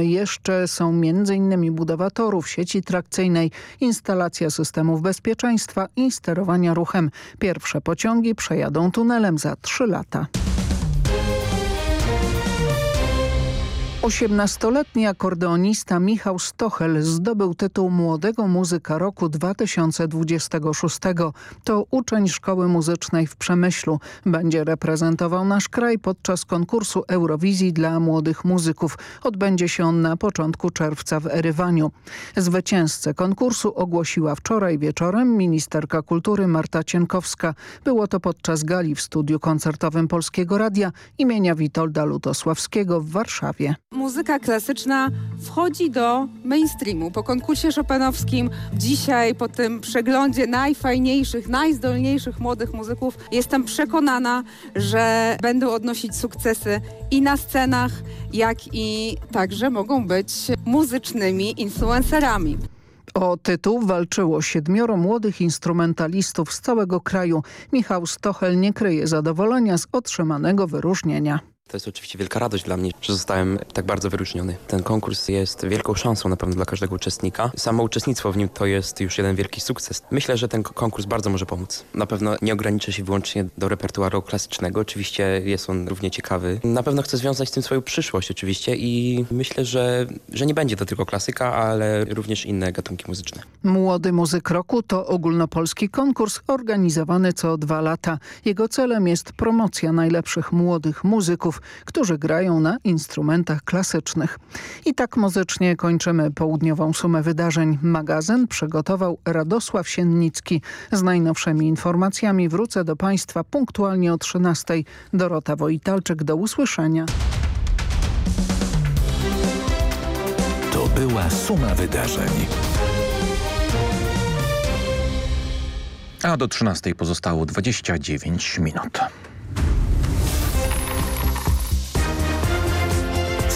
jeszcze są m.in. budowa torów, sieci trakcyjnej, instalacja systemów bezpieczeństwa i sterowania ruchem. Pierwsze pociągi przejadą tunelem za trzy lata. 18-letni akordeonista Michał Stochel zdobył tytuł Młodego Muzyka Roku 2026. To uczeń Szkoły Muzycznej w Przemyślu. Będzie reprezentował nasz kraj podczas konkursu Eurowizji dla młodych muzyków. Odbędzie się on na początku czerwca w Erywaniu. Zwycięzcę konkursu ogłosiła wczoraj wieczorem ministerka kultury Marta Cienkowska. Było to podczas gali w studiu koncertowym Polskiego Radia imienia Witolda Lutosławskiego w Warszawie
muzyka klasyczna wchodzi do mainstreamu. Po konkursie szopenowskim dzisiaj, po tym przeglądzie najfajniejszych, najzdolniejszych młodych muzyków, jestem przekonana, że będą odnosić sukcesy i na scenach, jak i także mogą być muzycznymi influencerami.
O tytuł walczyło siedmioro młodych instrumentalistów z całego kraju. Michał Stochel nie kryje zadowolenia z otrzymanego wyróżnienia.
To jest oczywiście wielka radość dla mnie, że zostałem tak bardzo wyróżniony. Ten konkurs jest wielką szansą na pewno dla każdego uczestnika. Samo uczestnictwo w nim to jest już jeden wielki sukces. Myślę, że ten konkurs bardzo może pomóc. Na pewno nie ogranicza się wyłącznie do repertuaru klasycznego. Oczywiście jest on równie ciekawy. Na pewno chcę związać z tym swoją przyszłość oczywiście i myślę, że, że nie będzie to tylko klasyka, ale również inne gatunki muzyczne.
Młody Muzyk Roku to ogólnopolski konkurs organizowany co dwa lata. Jego celem jest promocja najlepszych młodych muzyków którzy grają na instrumentach klasycznych. I tak muzycznie kończymy południową sumę wydarzeń. Magazyn przygotował Radosław Siennicki. Z najnowszymi informacjami wrócę do Państwa punktualnie o 13. Dorota Wojtalczyk, do usłyszenia.
To była suma wydarzeń.
A do 13 pozostało 29 minut.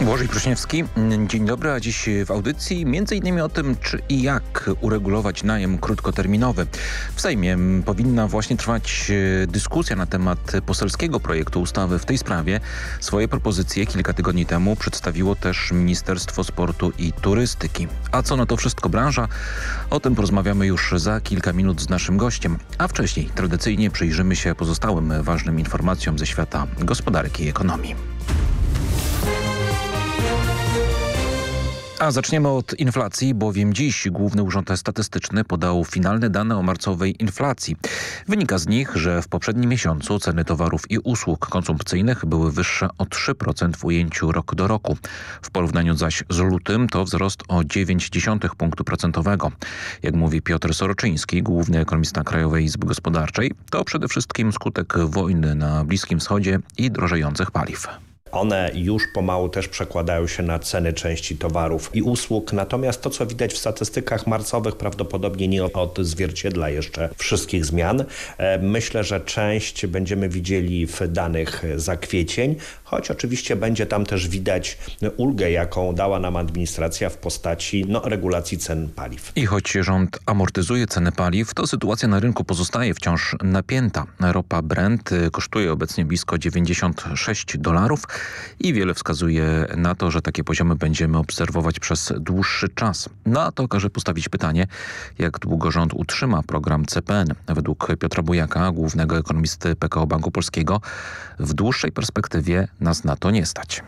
Błażej Pruśniewski, dzień dobry, a dziś w audycji innymi o tym, czy i jak uregulować najem krótkoterminowy. W Sejmie powinna właśnie trwać e, dyskusja na temat poselskiego projektu ustawy w tej sprawie. Swoje propozycje kilka tygodni temu przedstawiło też Ministerstwo Sportu i Turystyki. A co na to wszystko branża? O tym porozmawiamy już za kilka minut z naszym gościem. A wcześniej tradycyjnie przyjrzymy się pozostałym ważnym informacjom ze świata gospodarki i ekonomii. A zaczniemy od inflacji, bowiem dziś Główny Urząd Statystyczny podał finalne dane o marcowej inflacji. Wynika z nich, że w poprzednim miesiącu ceny towarów i usług konsumpcyjnych były wyższe o 3% w ujęciu rok do roku. W porównaniu zaś z lutym to wzrost o 0,9 punktu procentowego. Jak mówi Piotr Soroczyński, główny ekonomista Krajowej Izby Gospodarczej, to przede wszystkim skutek wojny na Bliskim Wschodzie i drożejących paliw.
One już pomału też przekładają się na ceny części towarów i usług, natomiast to co widać w statystykach marcowych prawdopodobnie nie odzwierciedla jeszcze wszystkich zmian. E, myślę, że część będziemy widzieli w danych za kwiecień, choć oczywiście będzie tam też widać ulgę, jaką dała nam administracja w postaci no, regulacji cen paliw.
I choć rząd amortyzuje ceny paliw, to sytuacja na rynku pozostaje wciąż napięta. Ropa Brent kosztuje obecnie blisko 96 dolarów i wiele wskazuje na to, że takie poziomy będziemy obserwować przez dłuższy czas. No a to każe postawić pytanie, jak długo rząd utrzyma program CPN. Według Piotra Bujaka, głównego ekonomisty PKO Banku Polskiego, w dłuższej perspektywie nas na to nie stać.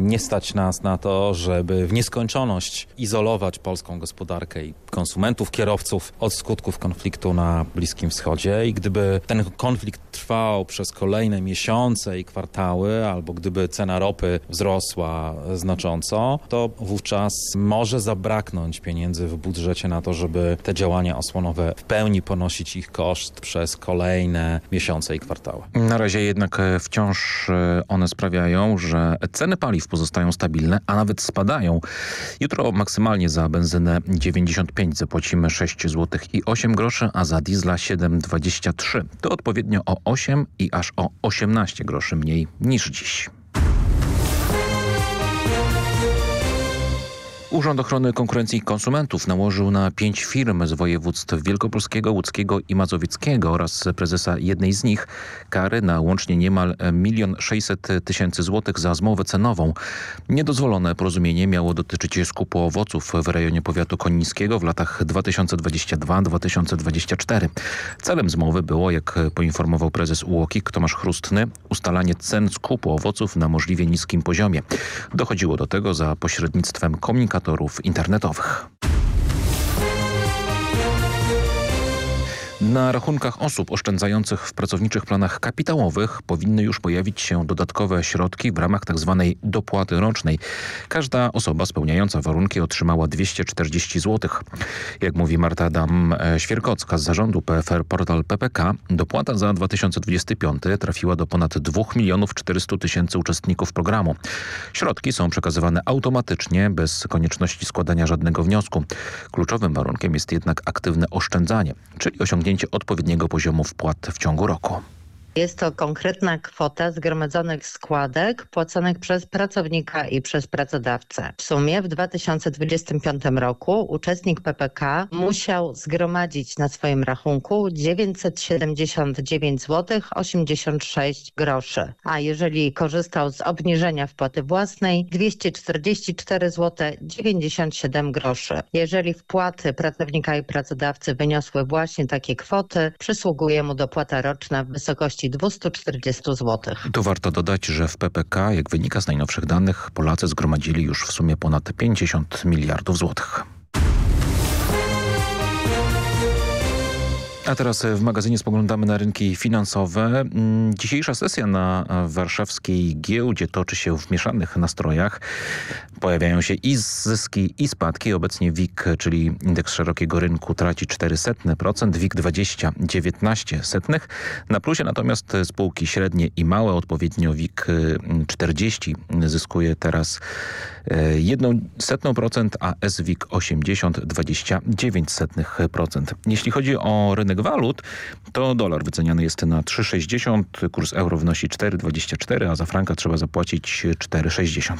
Nie stać nas na to, żeby w nieskończoność izolować polską gospodarkę i konsumentów, kierowców od skutków konfliktu na Bliskim Wschodzie i gdyby ten konflikt trwał przez kolejne miesiące i kwartały, albo gdyby cena ropy wzrosła znacząco, to wówczas może zabraknąć pieniędzy w budżecie na to, żeby te działania osłonowe w pełni ponosić ich koszt przez kolejne miesiące i kwartały.
Na razie jednak wciąż one sprawiają, że ceny paliw pozostają stabilne, a nawet spadają. Jutro maksymalnie za benzynę 95 zapłacimy 6 zł i 8 groszy, a za diesla 7,23. To odpowiednio o 8 i aż o 18 groszy mniej niż dziś. Urząd Ochrony Konkurencji i Konsumentów nałożył na pięć firm z województw wielkopolskiego, łódzkiego i mazowieckiego oraz prezesa jednej z nich kary na łącznie niemal 1 600 tysięcy złotych za zmowę cenową. Niedozwolone porozumienie miało dotyczyć skupu owoców w rejonie powiatu konińskiego w latach 2022-2024. Celem zmowy było, jak poinformował prezes UOKiK Tomasz Chrustny, ustalanie cen skupu owoców na możliwie niskim poziomie. Dochodziło do tego za pośrednictwem komunikacji internetowych. Na rachunkach osób oszczędzających w pracowniczych planach kapitałowych powinny już pojawić się dodatkowe środki w ramach tzw. Tak dopłaty rocznej. Każda osoba spełniająca warunki otrzymała 240 zł. Jak mówi Marta Adam-Świerkocka z zarządu PFR Portal PPK, dopłata za 2025 trafiła do ponad 2 milionów 400 tysięcy uczestników programu. Środki są przekazywane automatycznie, bez konieczności składania żadnego wniosku. Kluczowym warunkiem jest jednak aktywne oszczędzanie, czyli osiągnięcie osiągnięcie odpowiedniego poziomu wpłat w ciągu roku.
Jest to konkretna kwota zgromadzonych składek płaconych przez pracownika i przez pracodawcę. W sumie w 2025 roku uczestnik PPK musiał zgromadzić na swoim rachunku 979 zł 86 groszy, a jeżeli korzystał z obniżenia wpłaty własnej 244 zł 97 groszy. Jeżeli wpłaty pracownika i pracodawcy wyniosły właśnie takie kwoty, przysługuje mu dopłata roczna w wysokości 240 zł.
Tu warto dodać, że w PPK, jak wynika z najnowszych danych, Polacy zgromadzili już w sumie ponad 50 miliardów złotych. A teraz w magazynie spoglądamy na rynki finansowe. Mm, dzisiejsza sesja na warszawskiej giełdzie toczy się w mieszanych nastrojach. Pojawiają się i zyski i spadki. Obecnie WIG, czyli indeks szerokiego rynku traci 0,04%, WIG 20 19 Na plusie natomiast spółki średnie i małe, odpowiednio WIG 40 zyskuje teraz 1,01%, a SWIG 80 29%. Jeśli chodzi o rynek walut, to dolar wyceniany jest na 3,60, kurs euro wynosi 4,24, a za franka trzeba zapłacić 4,60.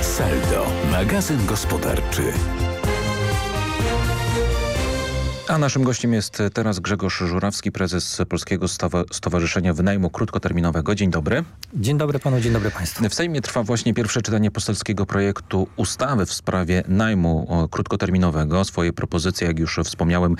Saldo, magazyn gospodarczy.
A naszym gościem jest teraz Grzegorz Żurawski, prezes Polskiego Stowarzyszenia Wynajmu Krótkoterminowego. Dzień dobry.
Dzień dobry panu, dzień dobry państwu.
W Sejmie trwa właśnie pierwsze czytanie poselskiego projektu ustawy w sprawie najmu krótkoterminowego. Swoje propozycje, jak już wspomniałem,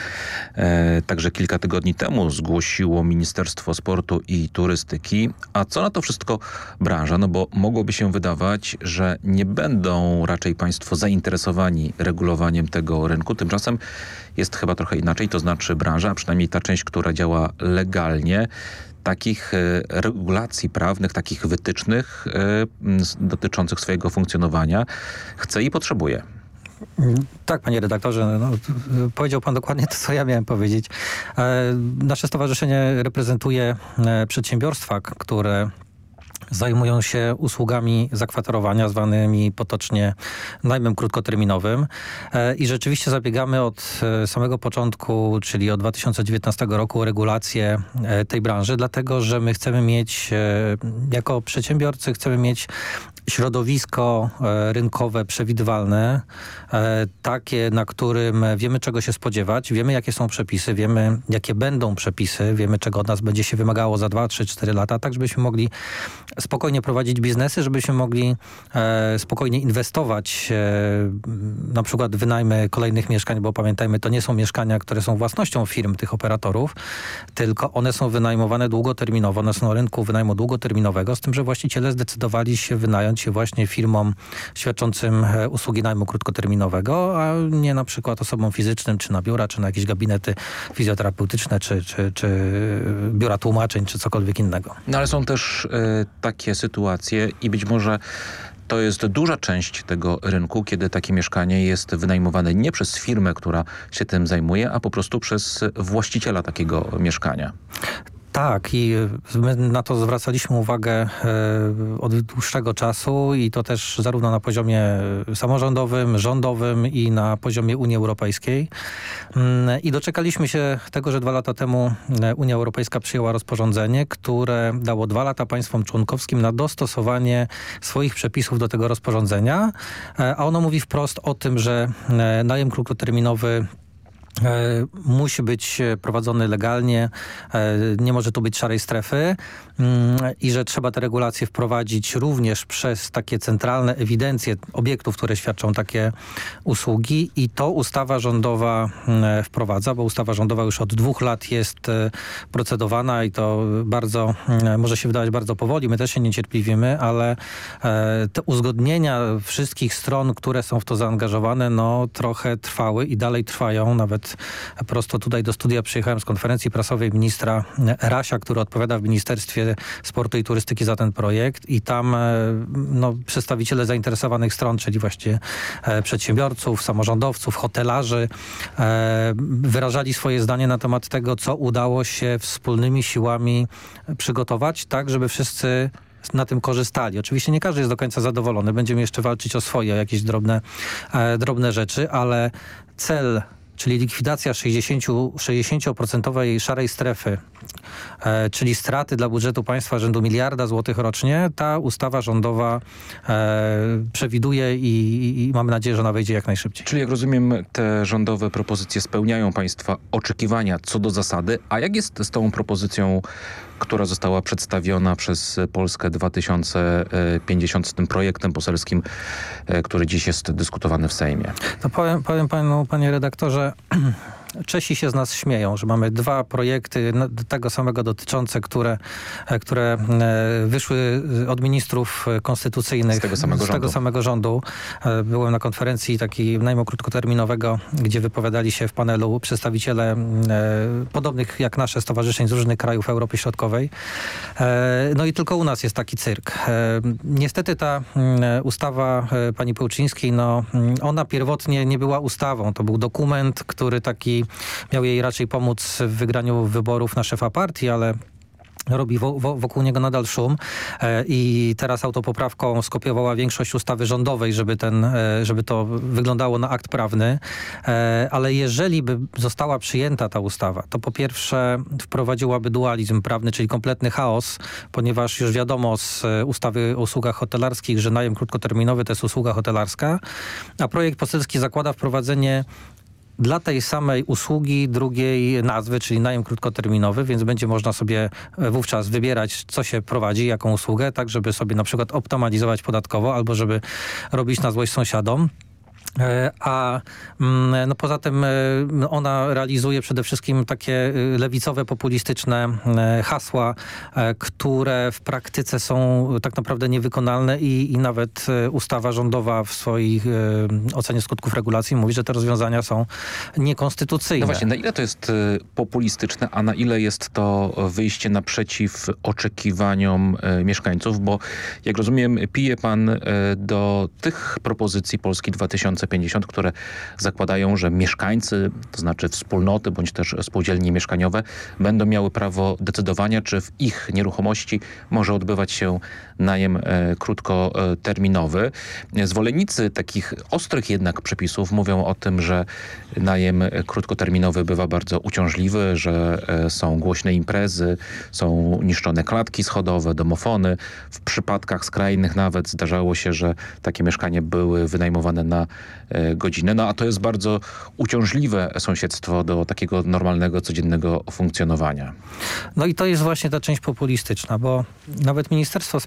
e, także kilka tygodni temu zgłosiło Ministerstwo Sportu i Turystyki. A co na to wszystko branża? No bo mogłoby się wydawać, że nie będą raczej państwo zainteresowani regulowaniem tego rynku. Tymczasem jest chyba trochę inaczej, to znaczy branża, a przynajmniej ta część, która działa legalnie, takich e, regulacji prawnych, takich wytycznych e, dotyczących swojego funkcjonowania chce i potrzebuje.
Tak, panie redaktorze, no, powiedział pan dokładnie to, co ja miałem powiedzieć. E, nasze stowarzyszenie reprezentuje przedsiębiorstwa, które zajmują się usługami zakwaterowania zwanymi potocznie najmem krótkoterminowym. E, i rzeczywiście zabiegamy od e, samego początku, czyli od 2019 roku regulację e, tej branży, dlatego że my chcemy mieć, jako przedsiębiorcy chcemy mieć środowisko rynkowe przewidywalne, takie, na którym wiemy czego się spodziewać, wiemy jakie są przepisy, wiemy jakie będą przepisy, wiemy czego od nas będzie się wymagało za 2, 3, 4 lata, tak żebyśmy mogli spokojnie prowadzić biznesy, żebyśmy mogli e, spokojnie inwestować e, na przykład wynajmy kolejnych mieszkań, bo pamiętajmy, to nie są mieszkania, które są własnością firm tych operatorów, tylko one są wynajmowane długoterminowo, one są na rynku wynajmu długoterminowego, z tym, że właściciele zdecydowali się wynająć je właśnie firmom świadczącym e, usługi najmu krótkoterminowego, a nie na przykład osobom fizycznym, czy na biura, czy na jakieś gabinety fizjoterapeutyczne, czy, czy, czy biura tłumaczeń, czy cokolwiek innego.
No ale są też y, takie sytuacje i być może to jest duża część tego rynku, kiedy takie mieszkanie jest wynajmowane nie przez firmę, która się tym zajmuje, a po prostu przez właściciela takiego mieszkania.
Tak i my na to zwracaliśmy uwagę e, od dłuższego czasu i to też zarówno na poziomie samorządowym, rządowym i na poziomie Unii Europejskiej. Mm, I doczekaliśmy się tego, że dwa lata temu e, Unia Europejska przyjęła rozporządzenie, które dało dwa lata państwom członkowskim na dostosowanie swoich przepisów do tego rozporządzenia, e, a ono mówi wprost o tym, że najem krótkoterminowy musi być prowadzony legalnie, e, nie może tu być szarej strefy. Mm, i że trzeba te regulacje wprowadzić również przez takie centralne ewidencje obiektów, które świadczą takie usługi. I to ustawa rządowa mm, wprowadza, bo ustawa rządowa już od dwóch lat jest e, procedowana i to bardzo, mm, może się wydawać bardzo powoli, my też się niecierpliwimy, ale te uzgodnienia wszystkich stron, które są w to zaangażowane, no trochę trwały i dalej trwają, nawet prosto tutaj do studia przyjechałem z konferencji prasowej ministra Rasia, który odpowiada w Ministerstwie Sportu i Turystyki za ten projekt i tam e, no, przedstawiciele zainteresowanych stron, czyli właśnie e, przedsiębiorców, samorządowców, hotelarzy e, wyrażali swoje zdanie na temat tego, co udało się wspólnymi siłami przygotować, tak żeby wszyscy na tym korzystali. Oczywiście nie każdy jest do końca zadowolony. Będziemy jeszcze walczyć o swoje, o jakieś drobne, e, drobne rzeczy, ale cel czyli likwidacja 60%, 60 szarej strefy, e, czyli straty dla budżetu państwa rzędu miliarda złotych rocznie, ta ustawa rządowa e, przewiduje i, i, mamy nadzieję, że ona wejdzie jak najszybciej.
Czyli jak rozumiem, te rządowe propozycje spełniają państwa oczekiwania co do zasady, a jak jest z tą propozycją która została przedstawiona przez Polskę 2050 z tym projektem poselskim, e, który dziś jest dyskutowany w Sejmie.
To powiem, powiem panu, panie redaktorze, Czesi się z nas śmieją, że mamy dwa projekty tego samego dotyczące, które, e, które e, wyszły od ministrów konstytucyjnych
z tego samego,
z tego
rządu.
samego rządu. E, byłem na konferencji takiej najmu krótkoterminowego, gdzie wypowiadali się w panelu przedstawiciele podobnych jak nasze stowarzyszeń z różnych krajów Europy Środkowej. No i tylko u nas jest taki cyrk. Niestety ta ustawa pani Pełczyńskiej, no ona pierwotnie nie była ustawą. To był dokument, który taki miał jej raczej pomóc w wygraniu wyborów na szefa partii, ale robi wo, wo, wokół niego nadal szum. E, i teraz autopoprawką skopiowała większość ustawy rządowej, żeby, ten, e, żeby to wyglądało na akt prawny, e, ale jeżeli by została przyjęta ta ustawa, to po pierwsze wprowadziłaby dualizm prawny, czyli kompletny chaos, ponieważ już wiadomo z ustawy o usługach hotelarskich, że najem krótkoterminowy to jest usługa hotelarska, a projekt poselski zakłada wprowadzenie dla tej samej usługi drugiej nazwy, czyli najem krótkoterminowy, więc będzie można sobie e, wówczas wybierać, co się prowadzi, jaką usługę, tak żeby sobie na przykład optymalizować podatkowo albo żeby robić na złość sąsiadom. E, a mm, no poza tym e, ona realizuje przede wszystkim takie e, lewicowe, populistyczne hasła, które w praktyce są tak naprawdę niewykonalne i, i nawet ustawa rządowa w swojej ocenie skutków regulacji mówi, że te rozwiązania są niekonstytucyjne.
No właśnie, na ile to jest populistyczne, a na ile jest to wyjście naprzeciw oczekiwaniom mieszkańców, bo jak rozumiem pije pan do tych propozycji Polski 2000 2050, które zakładają, że mieszkańcy, to znaczy wspólnoty bądź też spółdzielnie mieszkaniowe będą miały prawo decydowania, czy w ich nieruchomości może odbywać się najem e, krótkoterminowy. Zwolennicy takich ostrych jednak przepisów mówią o tym, że najem krótkoterminowy bywa bardzo uciążliwy, że e, są głośne imprezy, są niszczone klatki schodowe, domofony. W przypadkach skrajnych nawet zdarzało się, że takie mieszkania były wynajmowane na e, godzinę. No a to jest bardzo uciążliwe sąsiedztwo do takiego normalnego, codziennego funkcjonowania.
No i to jest właśnie ta część populistyczna, bo nawet Ministerstwo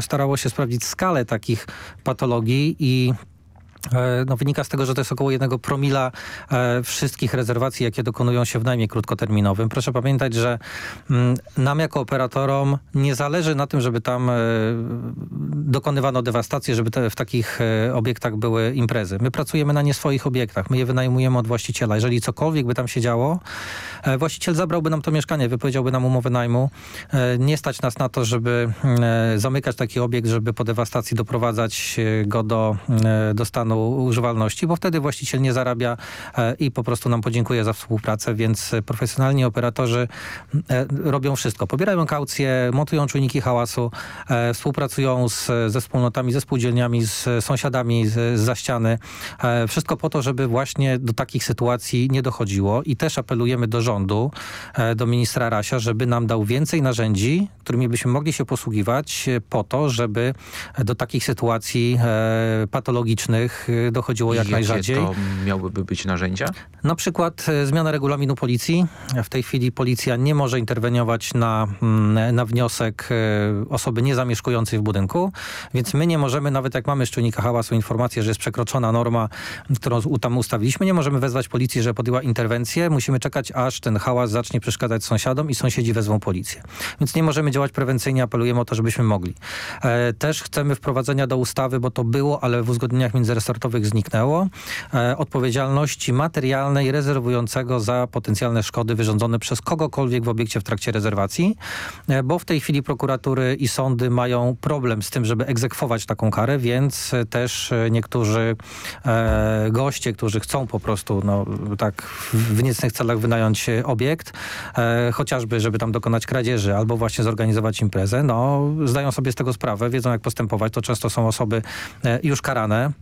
starało się sprawdzić skalę takich patologii i E, no, wynika z tego, że to jest około jednego promila e, wszystkich rezerwacji, jakie dokonują się w najmie krótkoterminowym. Proszę pamiętać, że mm, nam jako operatorom nie zależy na tym, żeby tam e, dokonywano dewastacji, żeby w takich obiektach były imprezy. My pracujemy na nie swoich obiektach, my je wynajmujemy od właściciela. Jeżeli cokolwiek by tam się działo, właściciel zabrałby nam to mieszkanie, wypowiedziałby nam umowę najmu. Nie stać nas na to, żeby zamykać taki obiekt, żeby po dewastacji doprowadzać go do, do stanu używalności, bo wtedy właściciel nie zarabia e, i po prostu nam podziękuje za współpracę, więc profesjonalni operatorzy e, robią wszystko. Pobierają kaucje, montują czujniki hałasu, e, współpracują z, ze wspólnotami, ze spółdzielniami, z sąsiadami z, za ściany. Wszystko po to, żeby właśnie do takich sytuacji nie dochodziło i też apelujemy do rządu, do ministra Rasia, żeby nam dał więcej narzędzi, którymi byśmy mogli się posługiwać po to, żeby do takich sytuacji patologicznych Y, dochodziło jak
Jakie
najrzadziej.
to miałyby być narzędzia?
Na przykład y, zmiana regulaminu policji. W tej chwili policja nie może interweniować na, mm, na wniosek y, osoby niezamieszkującej w budynku, więc my nie możemy, nawet jak mamy z czujnika hałasu informację, że jest przekroczona norma, którą tam ustawiliśmy, nie możemy wezwać policji, że podjęła interwencję. Musimy czekać, aż ten hałas zacznie przeszkadzać sąsiadom i sąsiedzi wezwą policję. Więc nie możemy działać prewencyjnie, apelujemy o to, żebyśmy mogli. E, też chcemy wprowadzenia do ustawy, bo to było, ale w uzgodnieniach międzyresortowych sortowych zniknęło, e, odpowiedzialności materialnej rezerwującego za potencjalne szkody wyrządzone przez kogokolwiek w obiekcie w trakcie rezerwacji, e, bo w tej chwili prokuratury i sądy mają problem z tym, żeby egzekwować taką karę, więc też niektórzy e, goście, którzy chcą po prostu no, tak w niecnych celach wynająć obiekt, chociażby żeby tam dokonać kradzieży albo właśnie zorganizować imprezę, no zdają sobie z tego sprawę, wiedzą jak postępować, to często są osoby już karane,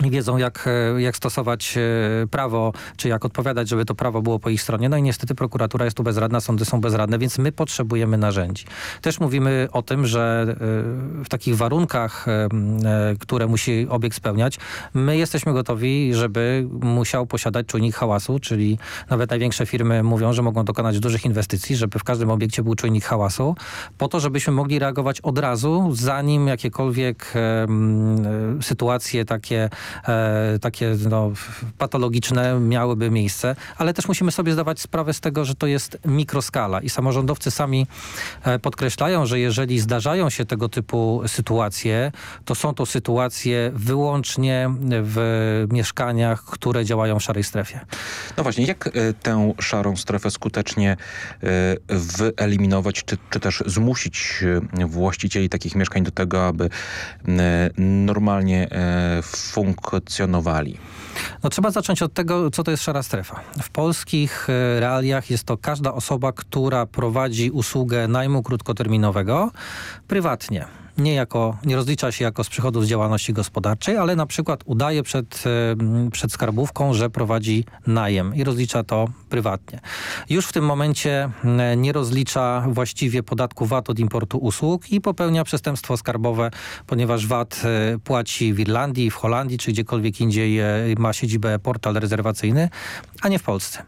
wiedzą, jak, e, jak stosować e, prawo, czy jak odpowiadać, żeby to prawo było po ich stronie. No i niestety prokuratura jest tu bezradna, sądy są bezradne, więc my potrzebujemy narzędzi. Też mówimy o tym, że e, w takich warunkach, które musi obiekt spełniać, my jesteśmy gotowi, żeby musiał posiadać czujnik hałasu, czyli nawet największe firmy mówią, że mogą dokonać dużych inwestycji, żeby w każdym obiekcie był czujnik hałasu, po to, żebyśmy mogli reagować od razu, zanim jakiekolwiek sytuacje takie e, takie no, patologiczne miałyby miejsce, ale też musimy sobie zdawać sprawę z tego, że to jest mikroskala i samorządowcy sami e, podkreślają, że jeżeli zdarzają się tego typu sytuacje, to są to sytuacje wyłącznie w mieszkaniach, które działają w szarej strefie.
No właśnie, jak e, tę szarą strefę skutecznie e, wyeliminować, czy, czy też zmusić właścicieli takich mieszkań do tego, aby normalnie funkcjonować funkcjonowali?
No trzeba zacząć od tego, co to jest szara strefa. W polskich e, realiach jest to każda osoba, która prowadzi usługę najmu krótkoterminowego prywatnie nie, jako, nie rozlicza się jako z przychodów z działalności gospodarczej, ale na przykład udaje przed, przed skarbówką, że prowadzi najem i rozlicza to prywatnie. Już w tym momencie nie rozlicza właściwie podatku VAT od importu usług i popełnia przestępstwo skarbowe, ponieważ VAT e, płaci w Irlandii, w Holandii czy gdziekolwiek indziej e, ma siedzibę portal rezerwacyjny, a nie w Polsce.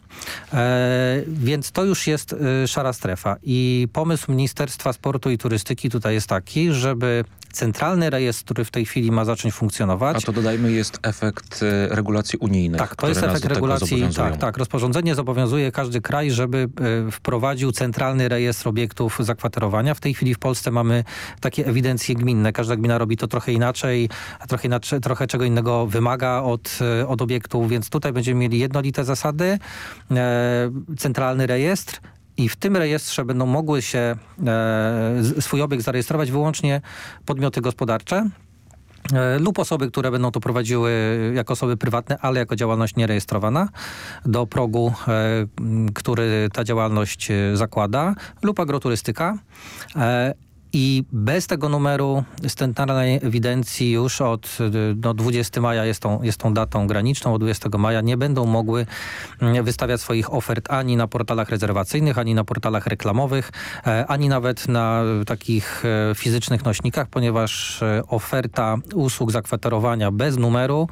E, więc to już jest e, szara strefa i pomysł Ministerstwa Sportu i Turystyki tutaj jest taki, żeby centralny rejestr, który w tej chwili ma zacząć funkcjonować.
A to dodajmy jest efekt e, regulacji unijnych.
Tak, to jest efekt regulacji. Tak, tak. Rozporządzenie zobowiązuje każdy kraj, żeby e, wprowadził centralny rejestr obiektów zakwaterowania. W tej chwili w Polsce mamy takie ewidencje gminne. Każda gmina robi to trochę inaczej, trochę, inaczej, trochę czego innego wymaga od, od obiektów, więc tutaj będziemy mieli jednolite zasady, centralny rejestr, i w tym rejestrze będą mogły się e, swój obiekt zarejestrować wyłącznie podmioty gospodarcze, e, lub osoby, które będą to prowadziły jako osoby prywatne, ale jako działalność nierejestrowana do progu, e, który ta działalność e, zakłada, lub agroturystyka. I bez tego numeru centralnej ewidencji już od no, 20 maja jest tą, jest tą datą graniczną, od 20 maja nie będą mogły mm, wystawiać swoich ofert ani na portalach rezerwacyjnych, ani na portalach reklamowych, e, ani nawet na takich e, fizycznych nośnikach, ponieważ e, oferta usług zakwaterowania bez numeru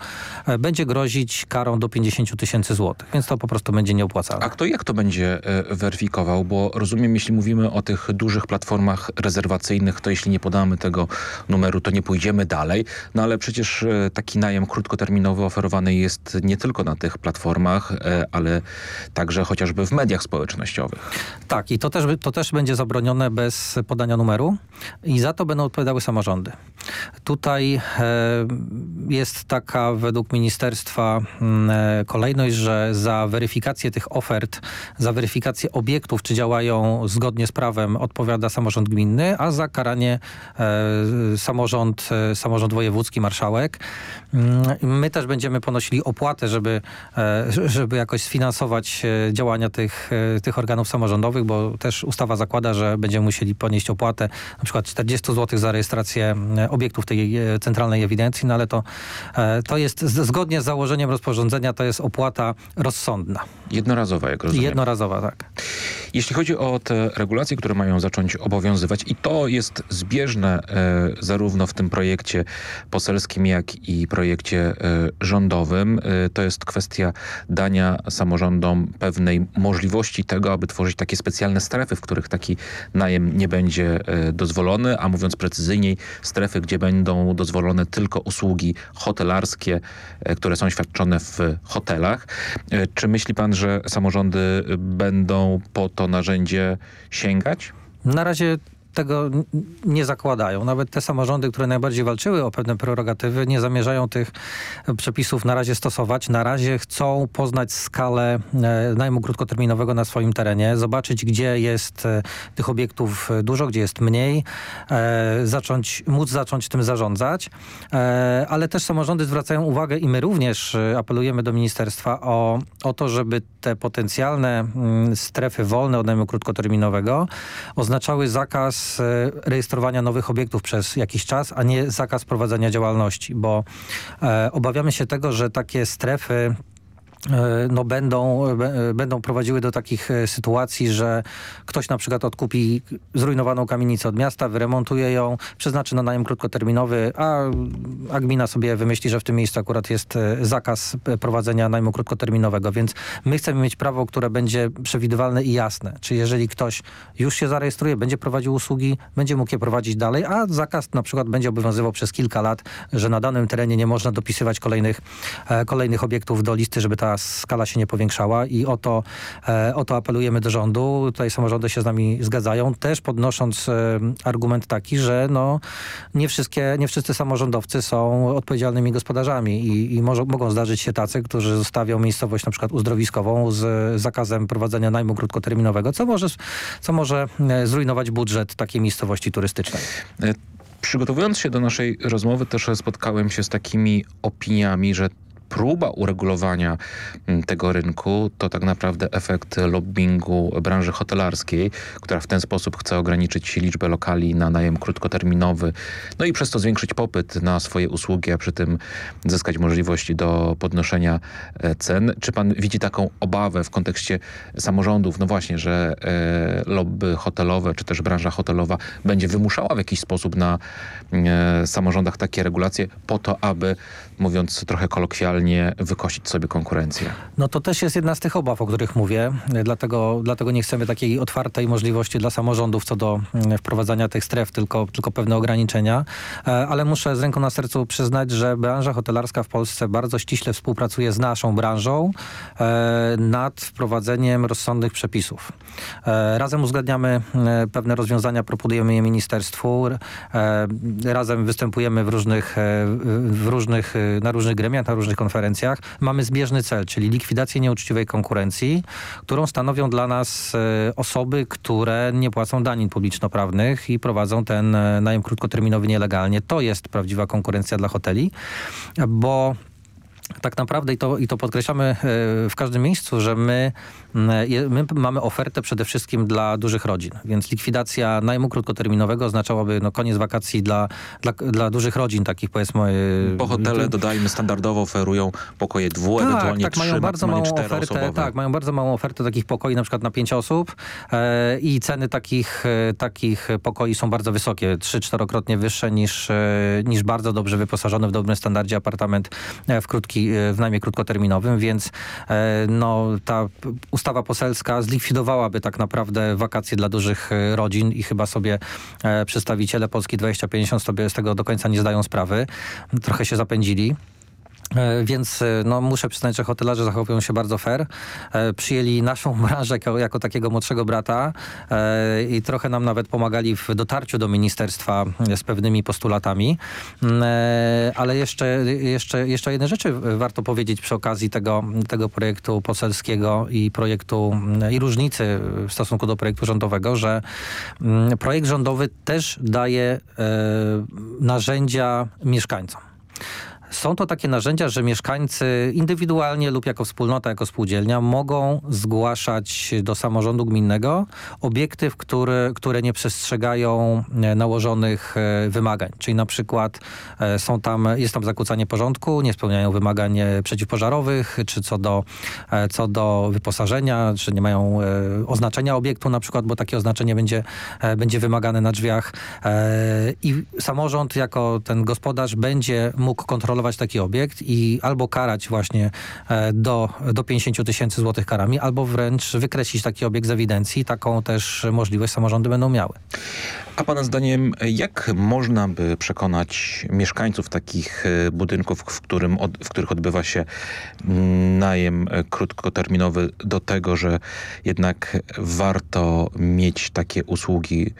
będzie grozić karą do 50 tysięcy złotych, więc to po prostu będzie nieopłacalne.
A kto jak to będzie weryfikował? Bo rozumiem, jeśli mówimy o tych dużych platformach rezerwacyjnych, to jeśli nie podamy tego numeru, to nie pójdziemy dalej. No ale przecież e, taki najem krótkoterminowy oferowany jest nie tylko na tych platformach, e, ale także chociażby w mediach społecznościowych.
Tak i to też, to też będzie zabronione bez podania numeru i za to będą odpowiadały samorządy. Tutaj e, jest taka według ministerstwa mm, kolejność, że za weryfikację tych ofert, za weryfikację obiektów, czy działają zgodnie z prawem odpowiada samorząd gminny, a za za karanie e, samorząd, e, samorząd wojewódzki, marszałek. Mm, my też będziemy ponosili opłatę, żeby, e, żeby jakoś sfinansować działania tych, tych organów samorządowych, bo też ustawa zakłada, że będziemy musieli ponieść opłatę na przykład 40 zł za rejestrację obiektów tej centralnej ewidencji, no ale to, to jest zgodnie z założeniem rozporządzenia, to jest opłata rozsądna.
Jednorazowa, jak rozumiem.
Jednorazowa, tak.
Jeśli chodzi o te regulacje, które mają zacząć obowiązywać i to jest zbieżne e, zarówno w tym projekcie poselskim, jak i projekcie e, rządowym. E, to jest kwestia dania samorządom pewnej możliwości tego, aby tworzyć takie specjalne strefy, w których taki najem nie będzie dozwolony, a mówiąc precyzyjniej, strefy, gdzie będą dozwolone tylko usługi hotelarskie, które są świadczone w hotelach. Czy myśli pan, że samorządy będą po to narzędzie sięgać?
Na razie tego nie zakładają. Nawet te samorządy, które najbardziej walczyły o pewne prerogatywy, nie zamierzają tych przepisów na razie stosować. Na razie chcą poznać skalę e, najmu krótkoterminowego na swoim terenie, zobaczyć, gdzie jest e, tych obiektów dużo, gdzie jest mniej, e, zacząć, móc zacząć tym zarządzać. Ale też samorządy zwracają uwagę i my również apelujemy do ministerstwa o, o to, żeby te potencjalne mm, strefy wolne od najmu krótkoterminowego oznaczały zakaz Rejestrowania nowych obiektów przez jakiś czas, a nie zakaz prowadzenia działalności, bo e, obawiamy się tego, że takie strefy no będą, e, będą prowadziły do takich e, sytuacji, że ktoś na przykład odkupi zrujnowaną kamienicę od miasta, wyremontuje ją, przeznaczy na najem krótkoterminowy, a, a gmina sobie wymyśli, że w tym miejscu akurat jest zakaz prowadzenia najmu krótkoterminowego, więc my chcemy mieć prawo, które będzie przewidywalne i jasne. Czy jeżeli ktoś już się zarejestruje, będzie prowadził usługi, będzie mógł je prowadzić dalej, a zakaz na przykład będzie obowiązywał przez kilka lat, że na danym terenie nie można dopisywać kolejnych, kolejnych obiektów do listy, żeby ta skala się nie powiększała i o to, e, o to apelujemy do rządu. Tutaj samorządy się z nami zgadzają, też podnosząc e, argument taki, że no, nie, wszystkie, nie wszyscy samorządowcy są odpowiedzialnymi gospodarzami i, i może, mogą zdarzyć się tacy, którzy zostawią miejscowość na przykład uzdrowiskową z zakazem prowadzenia najmu krótkoterminowego, co może, co może e, zrujnować budżet takiej miejscowości turystycznej.
Przygotowując się do naszej rozmowy też spotkałem się z takimi opiniami, że próba uregulowania mm, tego rynku to tak naprawdę efekt lobbingu branży hotelarskiej, która w ten sposób chce ograniczyć liczbę lokali na najem krótkoterminowy, no i przez to zwiększyć popyt na swoje usługi, a przy tym zyskać możliwości do podnoszenia e, cen. Czy pan widzi taką obawę w kontekście samorządów, no właśnie, że e, lobby hotelowe, czy też branża hotelowa będzie wymuszała w jakiś sposób na e, samorządach takie regulacje po to, aby, mówiąc trochę kolokwialnie, wykosić sobie konkurencję.
No to też jest jedna z tych obaw, o których mówię. Dlatego, dlatego nie chcemy takiej otwartej możliwości dla samorządów co do mm, wprowadzania tych stref, tylko, tylko pewne ograniczenia. E, ale muszę z ręką na sercu przyznać, że branża hotelarska w Polsce bardzo ściśle współpracuje z naszą branżą e, nad wprowadzeniem rozsądnych przepisów. E, razem uzgadniamy pewne rozwiązania, proponujemy je ministerstwu. Razem występujemy w różnych, w różnych, na różnych gremiach, na różnych konferencjach mamy zbieżny cel, czyli likwidację nieuczciwej konkurencji, którą stanowią dla nas e, osoby, które nie płacą danin publiczno-prawnych i prowadzą ten e, najem krótkoterminowy nielegalnie. To jest prawdziwa konkurencja dla hoteli, bo tak naprawdę i to, i to podkreślamy e, w każdym miejscu, że my, my mamy ofertę przede wszystkim dla dużych rodzin, więc likwidacja najmu krótkoterminowego oznaczałaby no, koniec wakacji dla, dla, dla dużych rodzin, takich powiedzmy...
E, Bo hotele, dodajmy, standardowo oferują pokoje dwu, tak, ewentualnie tak, trzy, mają bardzo małą ofertę,
Tak, mają bardzo małą ofertę takich pokoi na przykład na pięć osób e, i ceny takich, e, takich pokoi są bardzo wysokie, trzy, czterokrotnie wyższe niż, e, niż bardzo dobrze wyposażony w dobrym standardzie apartament w krótki w najmie krótkoterminowym, więc e, no, ta ustawa poselska zlikwidowałaby tak naprawdę wakacje dla dużych e, rodzin i chyba sobie e, przedstawiciele Polski 2050 sobie z tego do końca nie zdają sprawy. Trochę się zapędzili. E, więc e, no, muszę przyznać, że hotelarze zachowują się bardzo fair. E, przyjęli naszą branżę jako, jako takiego młodszego brata i trochę nam nawet pomagali w dotarciu do ministerstwa z pewnymi postulatami. Ale jeszcze, jeszcze, jeszcze jedne rzeczy warto powiedzieć przy okazji tego, tego projektu poselskiego i projektu i różnicy w stosunku do projektu rządowego, że projekt rządowy też daje narzędzia mieszkańcom. Są to takie narzędzia, że mieszkańcy indywidualnie lub jako wspólnota, jako spółdzielnia mogą zgłaszać do samorządu gminnego obiekty, które, które nie przestrzegają e, nałożonych e, wymagań. Czyli na przykład e, są tam, jest tam zakłócanie porządku, nie spełniają wymagań przeciwpożarowych, czy co do, co do wyposażenia, czy nie mają oznaczenia obiektu na przykład, bo takie oznaczenie będzie, będzie wymagane na drzwiach. I samorząd jako ten gospodarz będzie mógł kontrolować taki obiekt i albo karać właśnie e, do, do 50 tysięcy złotych karami, albo wręcz wykreślić taki obiekt z ewidencji. Taką też możliwość samorządy będą miały.
A pana zdaniem, jak można by przekonać mieszkańców takich e, budynków, w, którym w których odbywa się mm, najem e, krótkoterminowy do tego, że jednak warto mieć takie usługi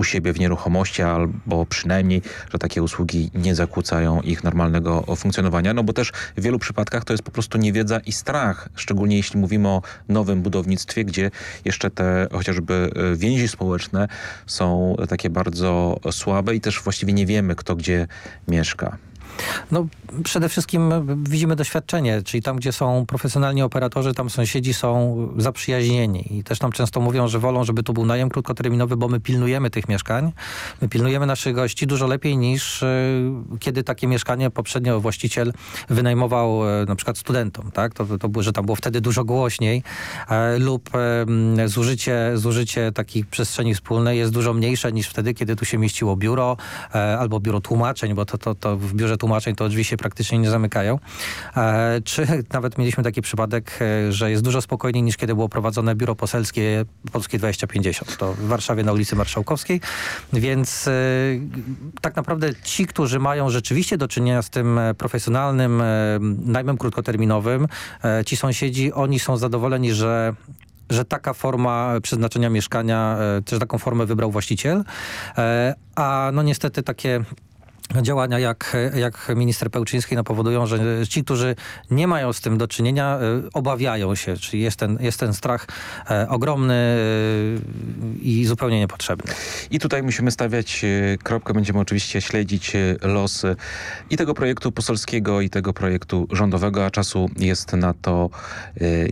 u siebie w nieruchomości, albo przynajmniej, że takie usługi nie zakłócają ich normalnego funkcjonowania, no bo też w wielu przypadkach to jest po prostu niewiedza i strach, szczególnie jeśli mówimy o nowym budownictwie, gdzie jeszcze te chociażby e, więzi społeczne są takie bardzo słabe i też właściwie nie wiemy, kto gdzie mieszka.
No przede wszystkim widzimy doświadczenie, czyli tam, gdzie są profesjonalni operatorzy, tam sąsiedzi są zaprzyjaźnieni i też nam często mówią, że wolą, żeby tu był najem krótkoterminowy, bo my pilnujemy tych mieszkań, my pilnujemy naszych gości dużo lepiej niż y, kiedy takie mieszkanie poprzednio właściciel wynajmował y, na przykład studentom, tak? To, to było, że tam było wtedy dużo głośniej e, lub e, zużycie, zużycie takich przestrzeni wspólnej jest dużo mniejsze niż wtedy, kiedy tu się mieściło biuro e, albo biuro tłumaczeń, bo to, to, to w biurze tłumaczeń to drzwi się praktycznie nie zamykają. E, czy nawet mieliśmy taki przypadek, e, że jest dużo spokojniej niż kiedy było prowadzone biuro poselskie Polskie 2050. To w Warszawie na ulicy Marszałkowskiej. Więc e, tak naprawdę ci, którzy mają rzeczywiście do czynienia z tym profesjonalnym najmem krótkoterminowym, ci sąsiedzi, oni są zadowoleni, że że taka forma przeznaczenia mieszkania, też taką formę wybrał właściciel, a no niestety takie działania jak, jak minister Pełczyński no, powodują, że ci, którzy nie mają z tym do czynienia, e, obawiają się, czyli jest ten, jest ten strach e, ogromny e, i zupełnie niepotrzebny.
I tutaj musimy stawiać kropkę, będziemy oczywiście śledzić losy i tego projektu poselskiego i tego projektu rządowego, a czasu jest na to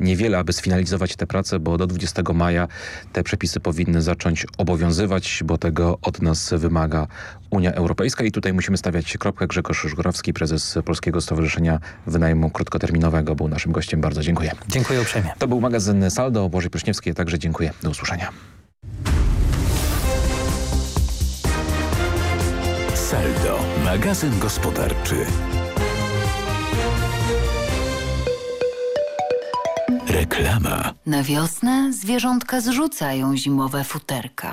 niewiele, aby sfinalizować te prace, bo do 20 maja te przepisy powinny zacząć obowiązywać, bo tego od nas wymaga Unia Europejska i tutaj musimy stawiać kropkę. Grzegorz Żgorowski, prezes Polskiego Stowarzyszenia Wynajmu Krótkoterminowego był naszym gościem. Bardzo dziękuję.
Dziękuję uprzejmie.
To był magazyn Saldo. Bożej Pryszniewskiej także dziękuję. Do usłyszenia.
Saldo, magazyn gospodarczy. Reklama.
Na wiosnę zwierzątka zrzucają zimowe futerka.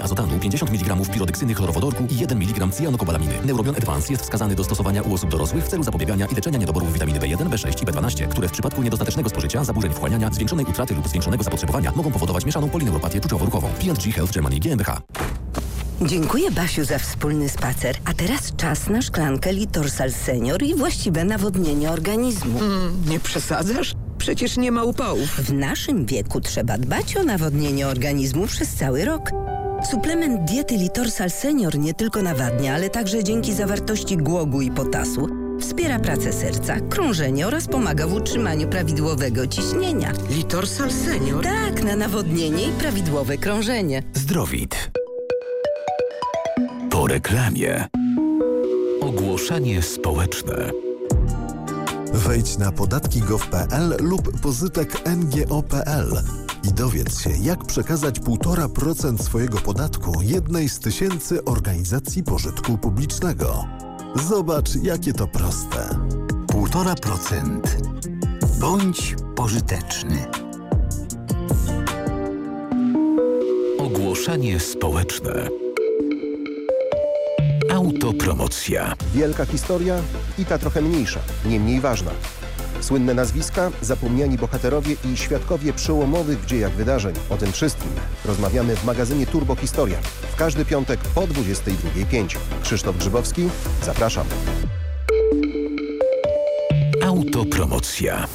azotanu, 50 mg pirodeksyny chlorowodorku i 1 mg cyjanokobalaminy. Neurobion Advance jest wskazany do stosowania u osób dorosłych w celu zapobiegania i leczenia niedoborów witaminy B1, B6 i B12, które w przypadku niedostatecznego spożycia, zaburzeń wchłaniania, zwiększonej utraty lub zwiększonego zapotrzebowania mogą powodować mieszaną polineuropatię czuciowo-ruchową. P&G Health Germany GmbH.
Dziękuję Basiu za wspólny spacer. A teraz czas na szklankę Litorsal Senior i właściwe nawodnienie organizmu.
nie przesadzasz? Przecież nie ma upałów.
W naszym wieku trzeba dbać o nawodnienie organizmu przez cały rok. Suplement diety Litorsal Senior nie tylko nawadnia, ale także dzięki zawartości głogu i potasu wspiera pracę serca, krążenie oraz pomaga w utrzymaniu prawidłowego ciśnienia.
Litorsal Senior?
Tak, na nawodnienie i prawidłowe krążenie.
Zdrowit. Po reklamie. Ogłoszenie społeczne.
Wejdź na podatki.gov.pl lub pozytek ngo.pl i dowiedz się, jak przekazać 1,5% swojego podatku jednej z tysięcy organizacji pożytku publicznego. Zobacz, jakie to proste.
1,5%. Bądź pożyteczny. Ogłoszenie społeczne. Autopromocja.
Wielka historia i ta trochę mniejsza, nie mniej ważna. Słynne nazwiska, zapomniani bohaterowie i świadkowie przełomowych w dziejach wydarzeń. O tym wszystkim rozmawiamy w magazynie Turbo Historia. W każdy piątek po 22.05. Krzysztof Grzybowski, zapraszam.
Autopromocja.